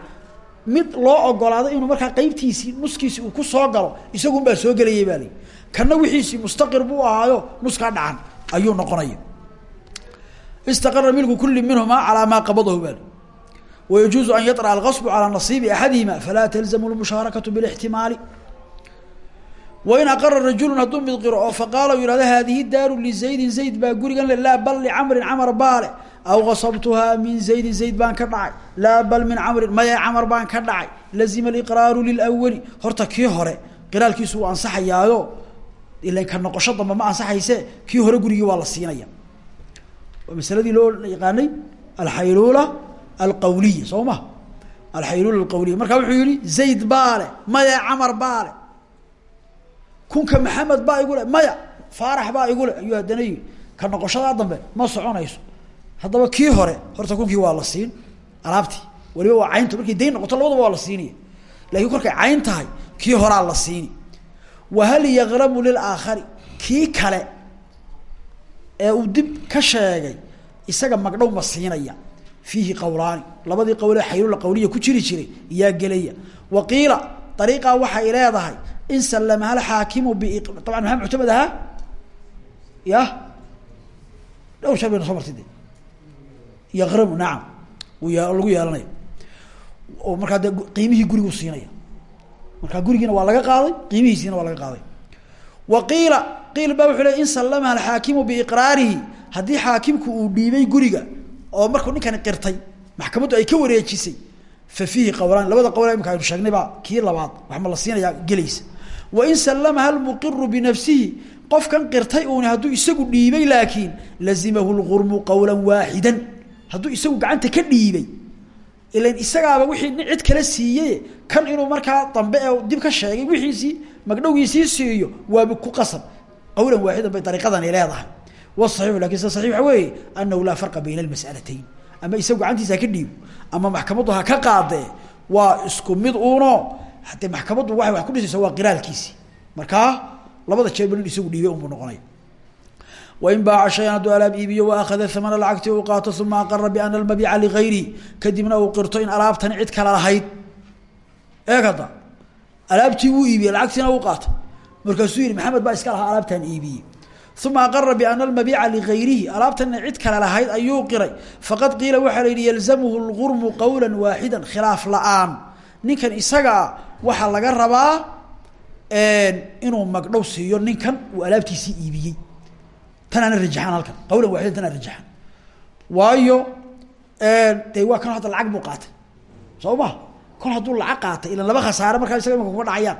mid loo ogolaado inuu markaa qeybtiisii nuskiisi uu ku soo galo isagun baa soo gelayay baa layihi kana wixiisii mustaqir buu ahaayo nuskaa dhacan ayuu noqonaya istaqara milku kuli minhumaa calaa maa qabadahu baa wayajuuzu an yaطرأ alqasbu calىa nasiibi axadihima falaa talzamu lmushaarakatu bilاxtimaali wain aqara rajulu hadduu midqiro oo faqaala yihahdo haadihi daaru lizaydin zayd baa gurigan le laa bal licamrin camar baale aw gasabtuhaa min zaydin zayd baan ka dhacay. Laa bal min camrin maya camar baan ka dhacay. Lazima aliqraaru lilawali horta kii hore qiraalkiisu uu ansaxayaayo. Ilan ka noqosho damba ma ansaxayse kii hore gurigii waa la siinaya. Waa masaladii loo yaqaanay alxayluula alqawliya soo ma? Alxayluula alqawliya. Markaa wuxuu yihi zayd baale maya camar baale kunka maxamed baa igu le maya faarax baa igu le ayuu haddana ka noqoshadaa dambe ma soconayso. Haddaba kii hore horta kunkii waa la siin alaabtii waliba waa caynta markay dayn noqoto labadaba waa la siinaya lakiin korkay cayn tahay kii la siini. Wahal yakramu lilaakhari kii kale ee uu dib ka sheegay isaga magdhow ma siinaya. Fiihi qowlaani labadii qowlee xaylula qawliya ku jiri jiray iyaa gelaya wa qiila ariiqaa waxay leedahay in salamaha alxaakimu bi taban maxaa muctamad ahaa ya? Dhowr shar bayna soo martay de yakramu nacam lagu yeelanayo oo markaa de qiimihii gurigu siinaya. Markaa gurigiina waa laga qaaday qiimihiisiina waa laga qaaday. Wa qiila qiil baa wuxuu le in salamaha alxaakimu biiqraarihi. Haddii xaakimku uu dhiibay guriga oo markuu ninkani qirtay maxkamaddu ay ka wareejisay fa fiihi qowlaan labada qowl imika kii labaad. Wax ma la siinayaa gelaysa wa in salamaha almuqiru binafsihi qofkan qirtay uuni hadduu isagu dhiibay laakiin lazimahu lgurmu qowla waaxidan hadduu isagu gacanta ka dhiibay ilan isagaaba wixii cid kala siiyey kan inuu markaa dambe ee dib ka sheegay wixiisii magdhowgiisii siiyo waaba ku qasab qowlan waaxidan bay dariiqadani leedahay wasaxiixu laakiin sida saxiix waxa weeye anahu laa farqa bayna almas'alatayn ama isagu gacantiisa ka dhiibo ama maxkamaddu ka qaadee waa isku mid uuno haddee maxkamaddu waxay wax ku dhisaysa waa qiraalkiisii markaa labada jeerba nin isagu dhiibay unbuu noqonaya wain baaca shayan hadduu alaab iibiyo wa akhada hamana lacagti uu qaato uma aqara biana almabiica ligayrihi kadibna uu qirto in alaabtani cid kale lahayd. Eeg hadda? Alaabtii wuu iibiyey lacagtiina uu qaatay. Markaasuu maxamed baa iska lahaa alaabtaan iibiyey uma aqara biana almabiica ligayrihi alaabtanina cid kale lahayd ayuu qiray. Faqad qiila waxaa la yalzamuhu lgurmu qowla waaxida khilaaf la'aan ninkan isagaa waxaa laga rabaa inuu magdhow siiyo ninkan uu alaabtiisii iibiyey. Tanaana rajaxaan halkan. Qawlan waaxidan tanaa rajaxaan waayo dee waa kan hadda lacag buu qaatay. Soo ma lacag qaatay ilan laba khasaare markaa isaga imaka kuga dhacayaan.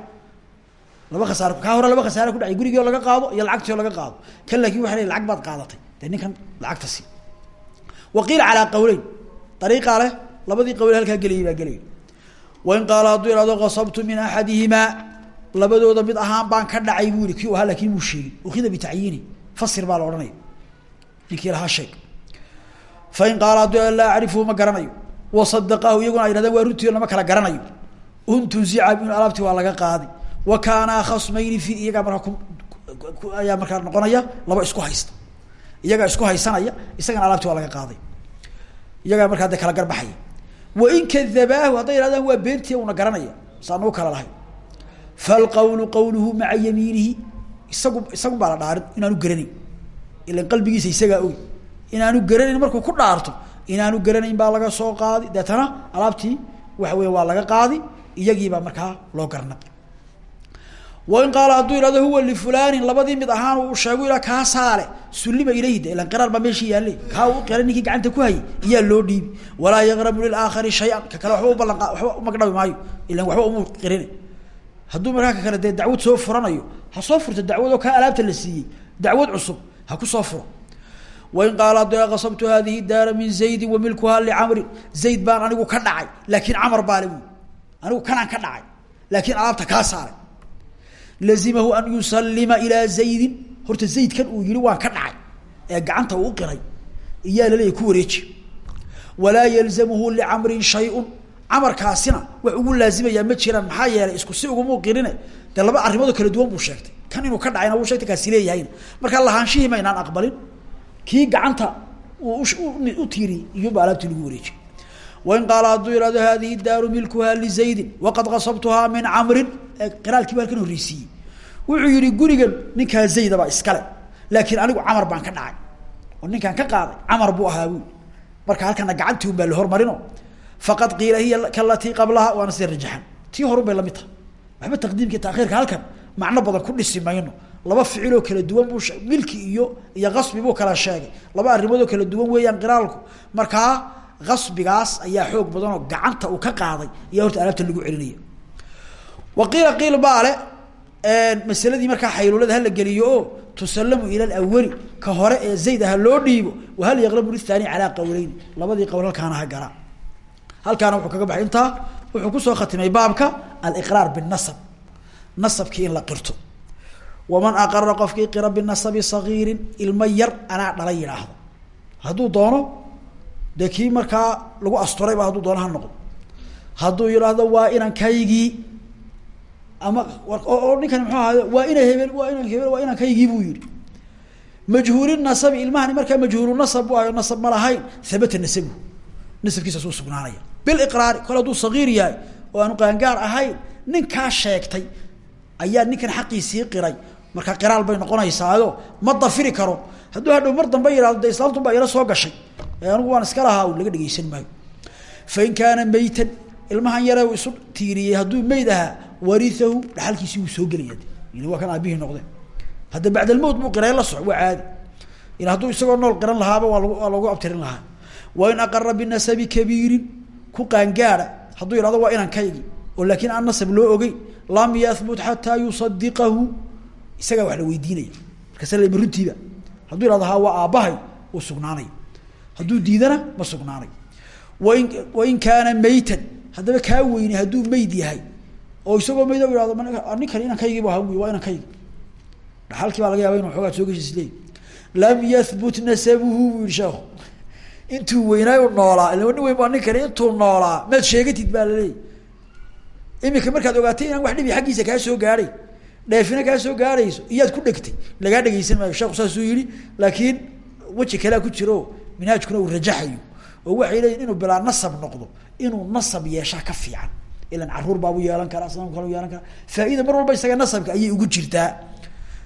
Laba khasaare kaa hore laba khasaare ku dhacay gurigii laga qaado iyo lacagtii laga qaado. Kan laakin waxa lacag baad qaadatay. Dee ninkan lacagta si wa qiila calaa qawleyn. Dariiqaa leh labadii qawle halkaa gelayay baa gelaya wain qaala hadduu ihahdo qasabtu min axadihimaa labadooda mid ahaan baan ka dhacay buu yihi kii u ahaa laakiin muu sheegin ukida bitacyiini fasir baa la odhanaya ninkii lahaa sheeg fain qaala hadduu laa acrifuhu ma garanayo wasadaqaahu iyaguna ay yhahdeen waa runtii lama kala garanayo untuzica in alaabtii waa laga qaadi wa kaanaa khasmayni fi iyagaa markaa ku ayaa markaa noqonaya laba isku haysta iyagaa isku haysanaya isagana alaabtii waa laga qaaday iyagaa markaa de kala garbaxaya wain kadabaahu hadday yihahdaan waa beentii una garanaya saanau kala lahay falqawlu qawluhu maca yamiinihi isagu isagun baa la dhaarin inaanu garanayn. Ilan qalbigiisa isagaa ogi. Inaanu garanayn markuu ku dhaarto inaanu garanayn baa laga soo qaadi. Deetana alaabtii waxa weya waa laga qaadi iyagiibaa markaa loo garnaq wain qaala hadduu ihahdo huwa lifulanin labadii mid ahaan uu sheego ilaa kaasaale sullima ilayhi de ilan qiraar baa meeshii yaalley kaa u qiray ninkii gacanta ku hayay iyaa loo dhiibi walaa yaqrabu lilaakhari shay-an ka kale waxba u ballan waxba umagdhabi maayo ilan waxba umu qirin hadduu markaa ka kale dee dacwad soo furanayo ha soo furto dacwad oo kaa alaabta la siiyey dacwad cusub ha ku soo furo wain qaala hadduu qasabtu hadihi daara min zaydin wa milkuhaa licamrin zayd baan anigu ka dhacay laakiin camar baale buui anigu kanaan ka dhacay laakiin alaabta kaa saaray lazimahu an yusalima ilaa zaydin. Horta zaydkan uu yihi waan ka dhacay. Ee gacanta uu uqiray. Iyaa laleeyahy ku wareeji. Walaa yalzamuhu licamrin shayun. Camarkaasina wax ugu laazimayaa ma jiraan maxaa yeelay isku si uguma qirine dee laba arrimoodoo kala duwan buu sheegtay. Kan inuu ka dhacayna wuu sheegtay kaasi leeyahayna markaa lahaanshihii maynaan aqbalin kii gacanta uu u tiiriyey iyuba alaabtii lagu wareejiy wain qaala hadduu ihahdo hadihi daaru milkuha lizaydin waqad qasabtuhaa min camrin qiraalkii ba halkan horreysiiyey wuxuu yihi gurigan ninkaa zaydaba iskale laakiin anigu camar baan ka dhacay oo ninkaan ka qaaday camar buu ahaa buui marka halkana gacantii un baa la hormarino faqad qiila hiya kalatii qablaha waana sida rajaxan tii horun bay la mid tahay waxba taqdiimkii taakhiirka halkan macno badan ku dhisi mayno laba ficiloo kala duwan buu milki iyo iyo kasbi buu kala sheegay laba arrimoodoo kasbigaas ayaa xoog badanoo gacanta uu ka qaaday ayaa horta alaabta lagu celinaya. Wa qiila qiil baale masaladii markaa xaylulada hala geliyo tusallamu ila alawali ka hore ee zayd loo dhiibo wahal yaqlabu lithani calaa qawleyn labadii qowl halkaana ha gara halkaana wuxuu kaga baxay intaa wuxuu ku soo khatimay baabka aliqraar binasab nasabkii in la qirto. Waman aqara qofkii qira binasabi sagiirin ilmo yar anaa dhala yidhaahdo. Hadduu doono dee kii markaa lagu asturayba hadduu doono ha noqdo. Hadduu yidhaahdo waa inankaygii ama oo ninkan muxuu ahaay waa ina hebel waa inan hebel waa inankaygii buu yihi majhuuli nasabi ilmahani markaa majhuulu nasab bu ahayo nasab ma lahayn habata nasabu nasabkiisaas uu sugnaanaya. Biliqraari kol hadduu sagiir yahay oo aanu qaangaar ahayn ninkaa sheegtay ayaa ninkan xaqiisii qiray. Markaa qiraal bay noqonaysaayo ma dafiri karo hadduu hadhow mar dambe yihahdo de baa ila soo gashay. Anigu waan iska lahaa laga dhegeysan maayo. Fain kaana meytan ilmahan yare isu tiiriyey hadduu meyd ahaa wariahu dhaxalkiisii wuu soo gelaya il waa kan aabihii noqdeen hadda bacdalmowt buu qiray la soco waa caadi. In hadduu isagoo nool qiran lahaaba waa waa lagu abtirin lahaa. Wain aqara binasabi kabiirin ku qaangaada hadduu yihahdo waa inankaygi oo laakiin aan nasab loo ogeyn lam yahbut xataa yusadiqahu isagaa wax la weydiinaya. Markaasa lama runtiiba hadduu yihahdo ha waa aabbahay uu sugnaanaya hadduu diidana ma sugnaanay. Wain wain kaana meytan haddaba kaa weyni hadduu meyd yahay oo isagoo meyd ihahdo ninkan inankaygiibu aha waa inankaygi dhaxalkii baa laga yaaba inu xoogaa soo geshiis lam yahbut nasabuhu buu yihi sheekhu. Intuu weynaay u noolaa ila nin weyn baa ninkani intuu noolaa maad sheegatid baa laleeyahy imika markaad ogaatay inaan wax dhibi xaggiisa kaa soo gaadhay dheefina kaa soo gaadhayso iyaad ku dhegtay lagaa dhegeysan maayo. Sheekhu saasuu yihi laakiin weji kalea ku jiro. Minhaajkuna uu rajaxayo. Oo waxay leeyihiin inuu bilaa nasab noqdo inuu nasab yeeshaa ka fiican. Ilan carruur baabu yeelan karaa sanam kale yeelan karaa. Faa-ida mar walba isaga nasabka ayay ugu jirtaa.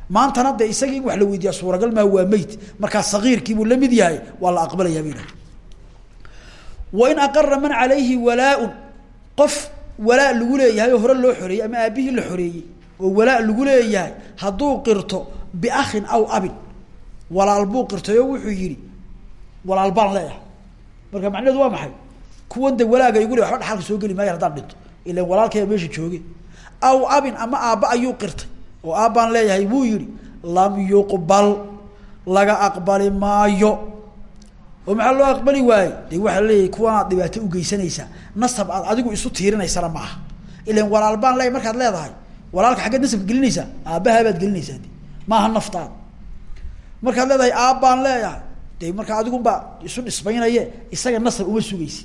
Maantana de isagii wax la weydiiya suuragal maa waa meyd? Markaa sagiirkiibuu la mid yahay waa la aqbalayaa bay dhahay wain aqara man calayhi walaa-un qof walaa lagu leeyahay oo hore loo xoreeyey ama aabihii la xoreeyey oo walaa lagu leeyahay hadduu qirto biakhin aw abin. Walaal buu qirtay oo wuxuu yihi walaal baan leeyahay. Marka macnaheedu waa maxay? Kuwan de walaaga igu le waxba dhaxalka soo geli maayo haddaan dhinto. Ilan walaalkaya meesha jooge. Aw abin ama aabba ayuu qirtay oo aabbaan leeyahay wuu yihi lam yuqbal laga aqbali maayo. Oo maxaa loo aqbali waaye de waxaa leeyahay kuwanaad dhibaato ugeysanaysaa nasab aad adigu isu tiirinaysana ma aha. Walaal baan leeyahy markaad leedahay walaalka xaggeed nasabka gelinaysaa aabbahabaad gelinaysaa de maaha naftaada markaad leedahay aabbaan leeyahay. De markaa adigunbaa isu dhisbaynaye isaga nasab uma sugaysi.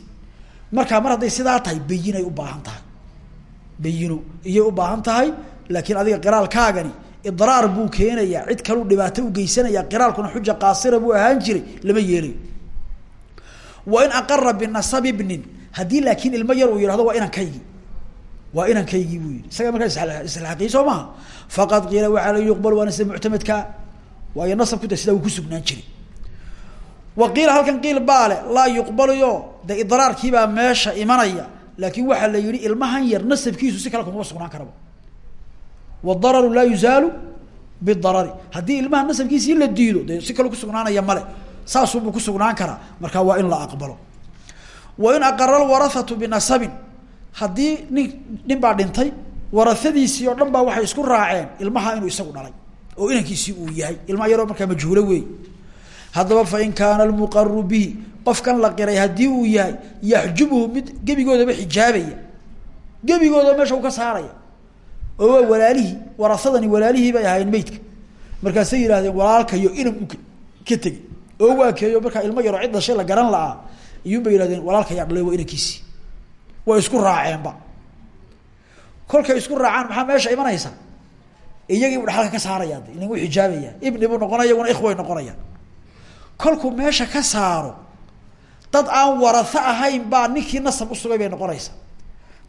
Markaa mar hadday sidaa tahay bayinay u baahan tahay. Bayino iyay u baahan tahay laakiin adiga qiraalkaagani idraar buu keenayaa cid kaluu dhibaato ugeysanaya qiraalkuna xuja qaasira buu ahaan jiray lama yeelayo wa in aqara binasab ibnin. Haddii laakiin ilmo yar uu yihahdo waa inankaygii waa inankaygii buu yihi isaga markaa islaaqiyey soo faqad qiila waxaa la yuqbal waana sida muctamadkaa waayo nasabku de sidaa uu kusugnaan jiray. Wa qiila halkan qiil baale laa yuqbaluyo de idraarkiibaa meesha imanaya. Laakiin waxaa la yihi ilmahan yar nasabkiisu si kale kumaba sugnaan karaba wadararu laa yuzaalu bidarari. Haddii ilmaha nasabkiisii la diido dee si kale kusugnaanaya male saasuubuu kusugnaan karaa. Markaa waa in la aqbalo. Wa in aqara lwarahatu binasabin haddii nin nin baa dhintay warahadiisii oo dhan baa waxay isku raaceen ilmaha inuu isagu dhalay oo inankiisii uu yahay ilmaha yaroo markaa majhuulo weey. Haddaba fain kaana almuqaru bihi qofkan la qiray haddii uu yahay yaxjubhu mid gebigoodaba xijaabaya. Gebigoodaba meesha uu ka saaraya. Oo waa walaalihii warahadani walaalihii bay ahaayeen meydka markaasay yidhahdeen walaalkayo inan u ka tegey. Oo waakeeyo markaa ilmo yaroo cid dhashay la garan la'aa iyuun bay yihahdeen walaalka yaa dhalay waa inankiisii way isku raaceenba. Kolkay isku raacaan maxaa meesha imanaysa? Iyagii buu dhaxalka ka saaraya de ilan u xijaabaya. Ibni buu noqonaya iyaguna ikhway noqonayaan meesha ka saaro dad aan waraho ahayn baa ninkii nasab usugay bay noqonaysaa.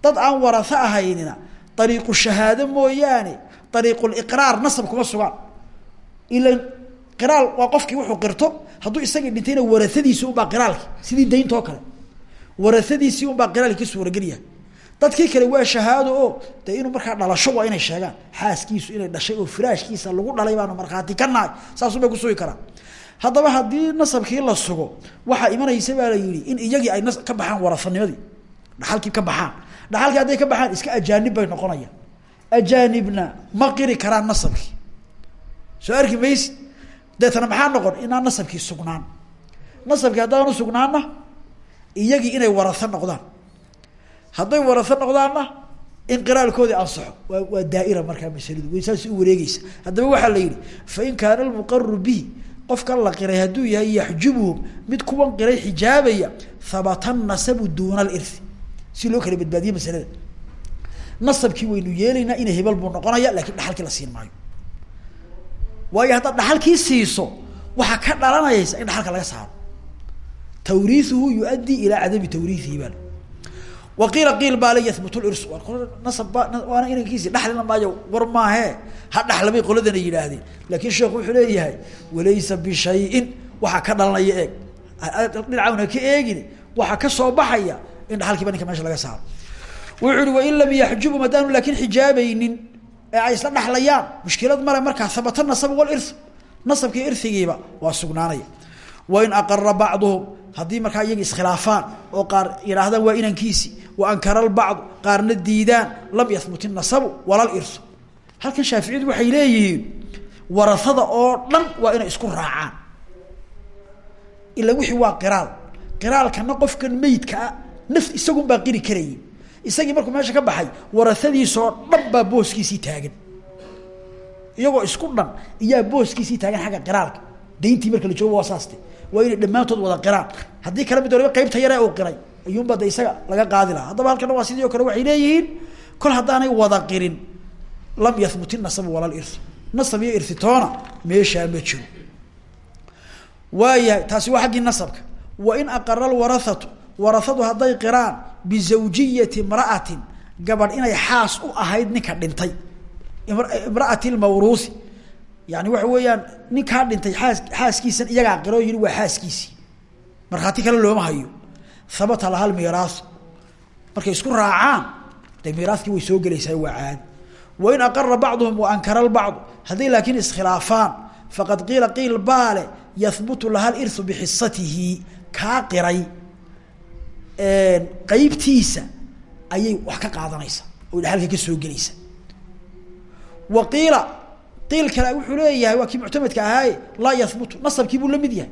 Dad aan waraho ahaynina dariiqu shahaado mooyaane dariiquliqraar nasab kuma sugaan. Ilan qiraal waa qofkii wuxuu qirto hadduu isagii dhintayna warahadiisi unbaa qiraalki sidii dayntoo kale warahadiisii unbaa qiraalki ka suuragal yahay dadkii kale waa shahaado oo dee inuu markaa dhalasho waa inay sheegaan. Xaaskiisu inay dhashay oo firaashkiisa lagu dhalay baanu markhaati ka nahay. Saasunbay kusugi karaan. Haddaba haddii nasabkii la sugo waxaa imanaysa baa la yihi in iyagii ay ka baxaan warahanimadii dhaxalkii ka baxaan. Dhaxalkii hadday ka baxaan iska ajaanib bay noqonayaan. Ajaanibna ma qiri karaan nasabkii. Soo arki deetana maxaa noqon? Inaan nasabkii sugnaan. Nasabkii haddaanu sugnaanna iyagii inay waraho noqdaan. Hadday waraho noqdaanna in qiraalkoodii ansaxo. Waa waa daaira markaa masaladu way saas u wareegeysa haddaba waxaa la yihi fain kaana almuqaru bihi qofkan la qiray hadduu yahay yaxjubuhum mid kuwan qiray xijaabaya habata nasabu duuna alirhi si loo kala badbaadiye masalada. Nasabkii waynu yeelaynaa ina hebel buu noqonaya laakiin dhaxalkii la siin maayo. Waayo haddaad dhaxalkii siiso waxaa ka dhalanaysa in dhaxalka laga saaro tawriihuhu yu-addii ilaa cadami tawriihihi baa wa qiila qiil baa la yahbut lirsu nasab waana inankiisi dhaxlina maayo war maahe ha dhaxlamay qoladana yidhaahdeen. Laakin sheekhu wuxuu leeyahay walaysa bishayin. Waxaa ka dhalanaya eeg. Dhinacawna ka eegin waxaa ka soo baxaya in dhaxalkiiba ninka meesha laga saaro. Wuxuu ihi wain lam yaxjubum haddaanu laakin xijaabaynin ee ay isla dhaxlayaan mushkilad male markaa habata nasab walir nasabkii irhigiiba waa sugnaanaya. Wain aqara bacduhum haddii markaa iyagi iskhilaafaan oo qaar yidhaahdaan waa inankiisi wa ankara lbacdu qaarna diidaan lam yahbut inasabu walal irsu halkan shaaficiyadu waxay leeyihiin warahada oo dhan waa inay isku raacaan. Ila wixii waa qiraal. Qiraalkana qofkan meydkaa naf isagun baa qiri isagii markuu meesha ka baxay warahadiisoo dhan baa booskiisii taagan. Iyagoo isku dhan iyaa booskiisii taagan xagga qiraalka. Dayntii marka la joogo waa saaste waa inay dhammaantood wada qiraan. Haddii kale mid qaybta yare uu qiray ayuunba de isaga laga qaadi lahaa. Haddaba waa sidii kale waxay leeyihiin kol haddaanay wada qirin lam yahbut inasabu walal irth nasab iyo irthitoona meeshaa ma jiro. Waayahay taasi waa xaggii nasabka. Wa in aqara lwarahatu warahadu hadday qiraan bizawjiyati imra'atin gabadh inay xaas u ahayd ninka dhintay. Imra'ati lmawruusi yani waxa weeyaan ninkaa dhintay xaas xaaskiisan iyagaa qiro yihi waa xaaskiisii markhaati kale looma hayo. Habata laha lmiiraasu markay isku raacaan de miiraaskii way soo gelaysaa waa caadi wain aqara bacduhum wa ankara lbacdu hadday laakiin iskhilaafaan faqad qiila qiil baale yahbutu laha lirhu bixisatihi kaa qiray qeybtiisa ayay wax ka qaadanaysa oo dhaxalka ka soo gelaysa wa qiil kale wuxuu leeyahay waa kii muctamadka ahaaye laa yahbutu nasabkii buu la mid yahay.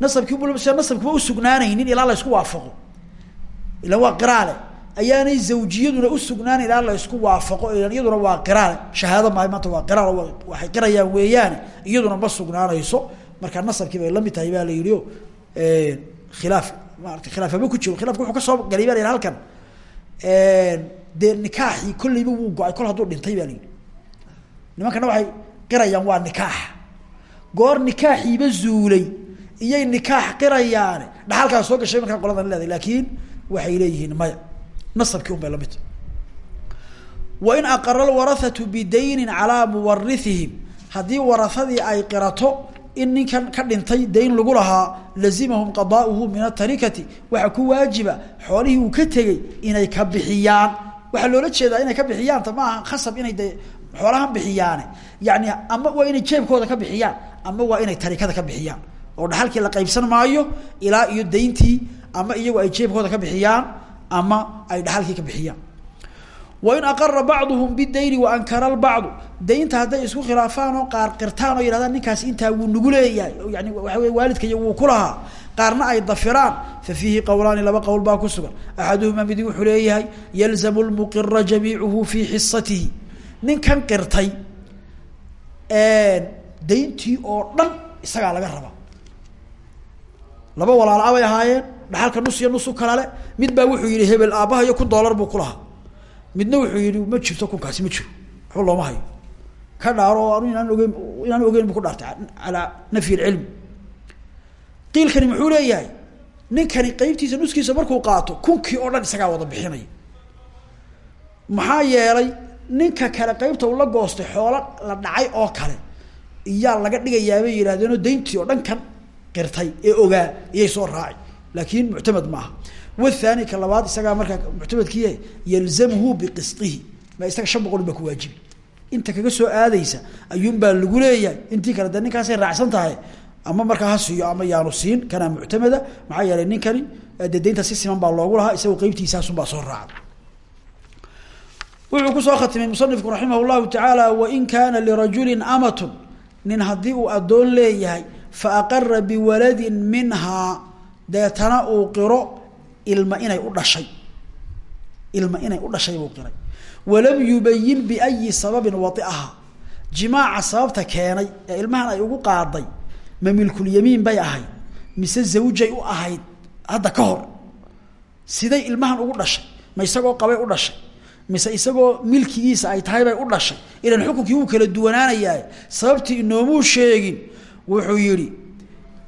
Nasabkii buu sida nasabkiiba usugnaanaynin ilaa la isku waafaqo. Ilan waa qiraale. Ayaanay zawjiyaduna usugnaanayn ilaa la isku waafaqo. Iyaduna waa qiraale. Shahaado maayo maanta waa qiraal waxay qirayaan weeyaane. Iyaduna ma sugnaanayso. Marka nasabkii bay la mid tahay baa la yidhi o khilaaf maarata khilaafama ku jiro. Khilafka wuxuu ka soo galay baa la yidhi halkan. Dee nikaaxii wuu go'ay hadduu dhintay baa la yidhi nimankana waxay qirayaan waa nikaax goor nikaaxiiba zuulay iyay nikaax qirayaane dhaxalkaas soo gashay markaa qoladan leedahay laakiin waxay leeyihiin maya. Nasabkii un bay la midta wain aqara alwarathatu bidaynin calaa muwarithihim. Haddii warahadii ay qirato in ninkan ka dhintay dayn lagu lahaa lazimahum qadaauhu min atarikati waxaa ku waajiba xoolihii uu ka tegey inay ka bixiyaan. Waxaa loola jeedaa inay ka bixiyaanta ma aha khasab inay xoolahan bixiyaane yani ama waa inay jeebkooda ka bixiyaan ama waa inay tarikada ka bixiyaan. Oo dhaxalkii la qaybsan maayo ilaa iyo dayntii ama iyagu ay jeebkooda ka bixiyaan ama ay dhaxalkii ka bixiyaan. Wain aqara bacduhum bidayni waankara lbacdu daynta hadday isku khilaafaan oo qaar qirtaan oo yidhahdaan ninkaas intaa wuu nagu leeyahay. Yani waxa wey waalidkaiyo wuu ku lahaa. Qaarna ay dafiraan. Fa fiihi qowlaani laba qowl baa ku sugan. Axaduhumaa midi wuxuu leeyahay yalzamu lmuqira jamiicuhu fii xisatihi ninkan qirtay dayntii oo dhan isagaa laga rabaa laba walaala bay ahaayeen dhaxalka nus iyo nus u kalale mid baa wuxuu yihi hebel aabbaha iyo kun dollar buu ku lahaa. Midna wuxuu yihi ma jirto kunkaasi ma jiro waxba looma hayo. Ka dhaaro oo anu inaan ogeyn inaan ogeyn bu ku dhaartay calaa nafyi lcilmi qiilkani muxuu leeyahay ninkani qeybtiisa nuskiisa markuu qaato kunkii oo dhan isagaa wada bixinaya. Maxaa yeelay ninka kale qeybta uu la goostay xoolo la dhacay oo kale iyaa laga dhigayaa bay yidhahdeenoo dayntii oo dhan kan qirtay ee ogaa iyay soo raaci laakin muctamad maaha wathani ka labaad isagaa markaa muctamadkiiya yalzamhu biqistihi ma isaga shan boqol baa ku waajibi inta kaga soo aadaysa ayuunbaa lagu leeyahay. Intii kale de ninkaasay raacsan tahay ama markaa ha siiyo ama yaanu siin kanaa muctamada maxaa yeelay ninkani de daynta si siman baa loogu lahaa isaga qeybtiisaasunbaa soo raaca wuxuu ku soo khatimay musanifku raximah llahu tacaala wain kaana lirajulin amatun. Nin haddii uu addoon leeyahay fa aqara biwaladin minhaa deetana uu qiro ilma inay u dhashay. Ilma inay u dhashay buu qiray. Walam yubayin biayi sababin waiaha jimaaca sababta keenay ee ilmahan ay ugu qaaday ma milkulyamiin bay ahayd mise zawjay u ahayd hadda ka hor siday ilmahan ugu dhashay ma isagoo qabay u dhashay mise isagoo milkigiisa ay tahay bay u dhashay. Ilan xukunkii wuu kala duwanaanayaa. Sababtii inoomuu sheegin wuxuu yihi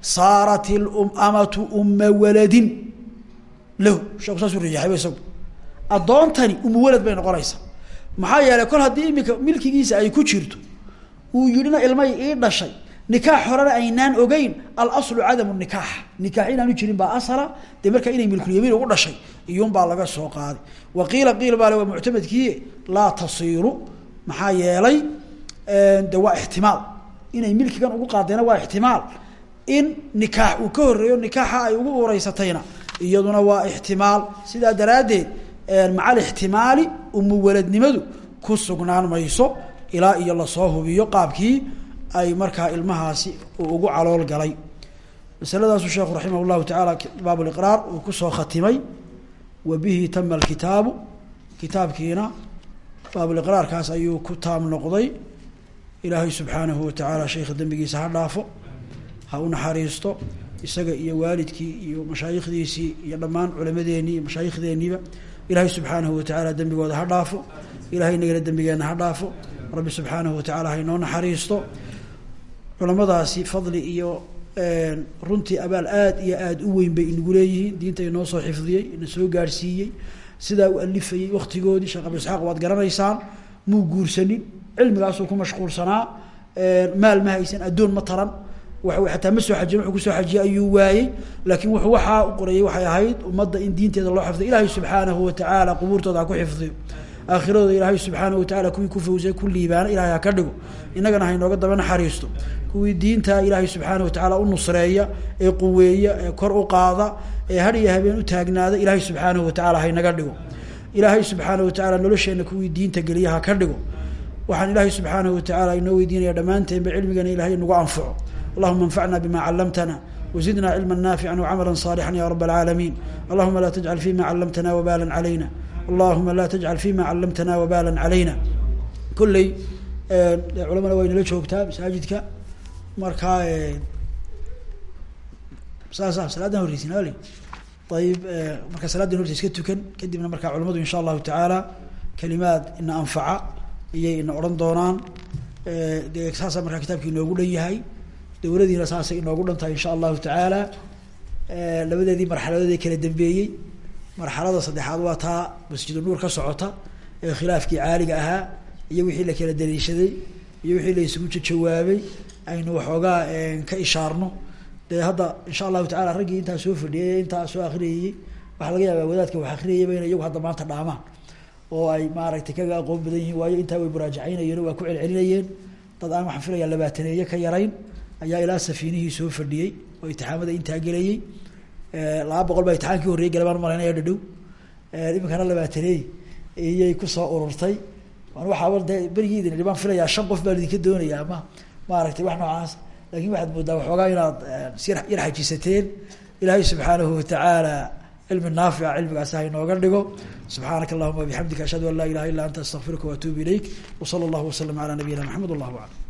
saarat ilamatu uma waladin. Lahu sheeku saasuu rajaxayba isagu. Addoontani umu walad bay noqonaysaa. Maxaa yeelay kol haddii imika milkigiisa ay ku jirto uu yidhina ilmay ii dhashay nikaax horena aynaan ogeyn alaslu cadamu nikaax. Nikaax inaanu jirin baa asala dee markaa inay milkulyamiin ugu dhashay iyuunbaa laga soo qaaday. Wa qiila qiil baa le waa muctamadkii laa tasiiru maxaa yeelay de waa ixtimaal. Inay milkigan ugu qaadayna waa ixtimaal. In nikaax uu ka horeeyo nikaaxa ay ugu ureysatayna iyaduna waa ixtimaal. Sidaa daraaddeed maca alixtimaali umu waladnimadu ku sugnaan mayso ilaa iyo la soo hubiyo qaabkii ay markaa ilmahaasi uu ugu calool galay. Masaladaasu sheekhu raximah tacaala baab liqraar uu ku soo khatimay. Wa bihi tama alkitaabu kitaabkiina baabuliqraarkaas ayuu ku taam noqday. Ilaahay subxaanahu watacaala sheikha dembigiisa ha dhaafo ha u naxariisto isaga iyo waalidkii iyo mashaayikhdiisii iyo dhammaan culamadeennii iyo mashaayikhdeeniiba. Ilaahay subxaanahu watacaala dembigooda ha dhaafo ilahay inagana dembigeenna ha dhaafo. Rabbi subxaanahu watacaala ha inoo naxariisto culamadaasi fadli iyo runtii abaal aad iyo aada u weyn bay inagu leeyihiin. Diinta inoo soo xifdiyey ina soo gaadhsiiyey sidaa u alifayey waktigoodii sheekh abu isxaaq waad garanaysaan muu guursanin cilmigaasuu ku mashquulsanaa. Maal ma haysan addoon ma taran. Waa ataa ma soo xajin wuxuu ku soo xajiyey ayuu waayey. Laakiin wuxuu waxaa u qorayey waxay ahayd ummadda in diinteeda loo xifdiyo. Ilaahay subxaanahu watacaala qubuurtooda ha ku xifdiyo aakhirada ilaahay subxaanahu watacala kuwii ku fawsay ku liibaana ilahay ha ka dhigo innagana ha inooga daba naxariisto kuwii diinta ilaahay subxaanahu watacaala u nusreeya ee quweeya ee kor u qaada ee had iyo habeen u taagnaada ilaahay subxaanahu watacaala ha inaga dhigo ilaahay subxaana watacaala nolosheena kuwii diinta geliyaha ka dhigo waxaan ilaahay subxaanahu watacaala inoo weydiinaya dhammaanteenba cilmigana ilahay nagu anfaco allahuma anfacna bima callamtana wzidna cilma naafica wcamala صaalixا ya rab اlcaalamiin allahuma la tajcal fima callamtana wabala calayna allahuma la tajcal fima callamtana wabala calayna kolley culamada waa inala joogtaa masaajidka. Markaa saasa salaadan horreysin ali ayib marka salaadan horta iska tukan kadibna markaa culamadu insha allahu tacaala kalimaad ina anfaca iyay ina odhan doonaan. De saasa markaa kitaabki inoogu dhan yahay dawladiina saasay inoogu dhan tahay insha allahu tacaala labadeedii marxaladood ee marxalada saddexaad waa taa masjidu nuur ka socota ee khilaafkii caaliga ahaa iyo wixii la kala daliishaday iyo wixii la isugu jawaabay aynu waxoogaa ka ishaarno. Dee hadda insha allahu tacala raggii intaa soo fadhiyay intaa soo akriyayey waxaa laga yaabaa wadaadka wax akriyayaba ina iyagu hadda maanta dhaamaan oo ay maaragtay kaga aqoon badan yihiin waayo intaa way muraajacaynayeen waa ku celcelinayeen. Dad aan waxaan filayaa labaataneeye ka yarayn ayaa ilaa safiinihii soo fadhiyey oo itixaamada intaa gelayey laba boqol baa itixaamkii horreyey gale baan malaynaya dhadhow. Iminkana labaataneey iyay ku soo ururtay. Waxaaba de berigii idin baan filayaa shan qof baan idinka doonaya ama maaragtay wax noocaas. Lakin waxaad moodaa waxoogaa inaad yar xajisateen ilaahay subxaanahu watacaala cilmi naafica cilmigaasi ha inooga dhigo. Subxaanaka allahuma wabixamdika ashhadu an laa ilaha illa anta astaqfiruka waatuubu ilayk. Wsala allahu wasalam ala nabiyina maxamed wallahu aclam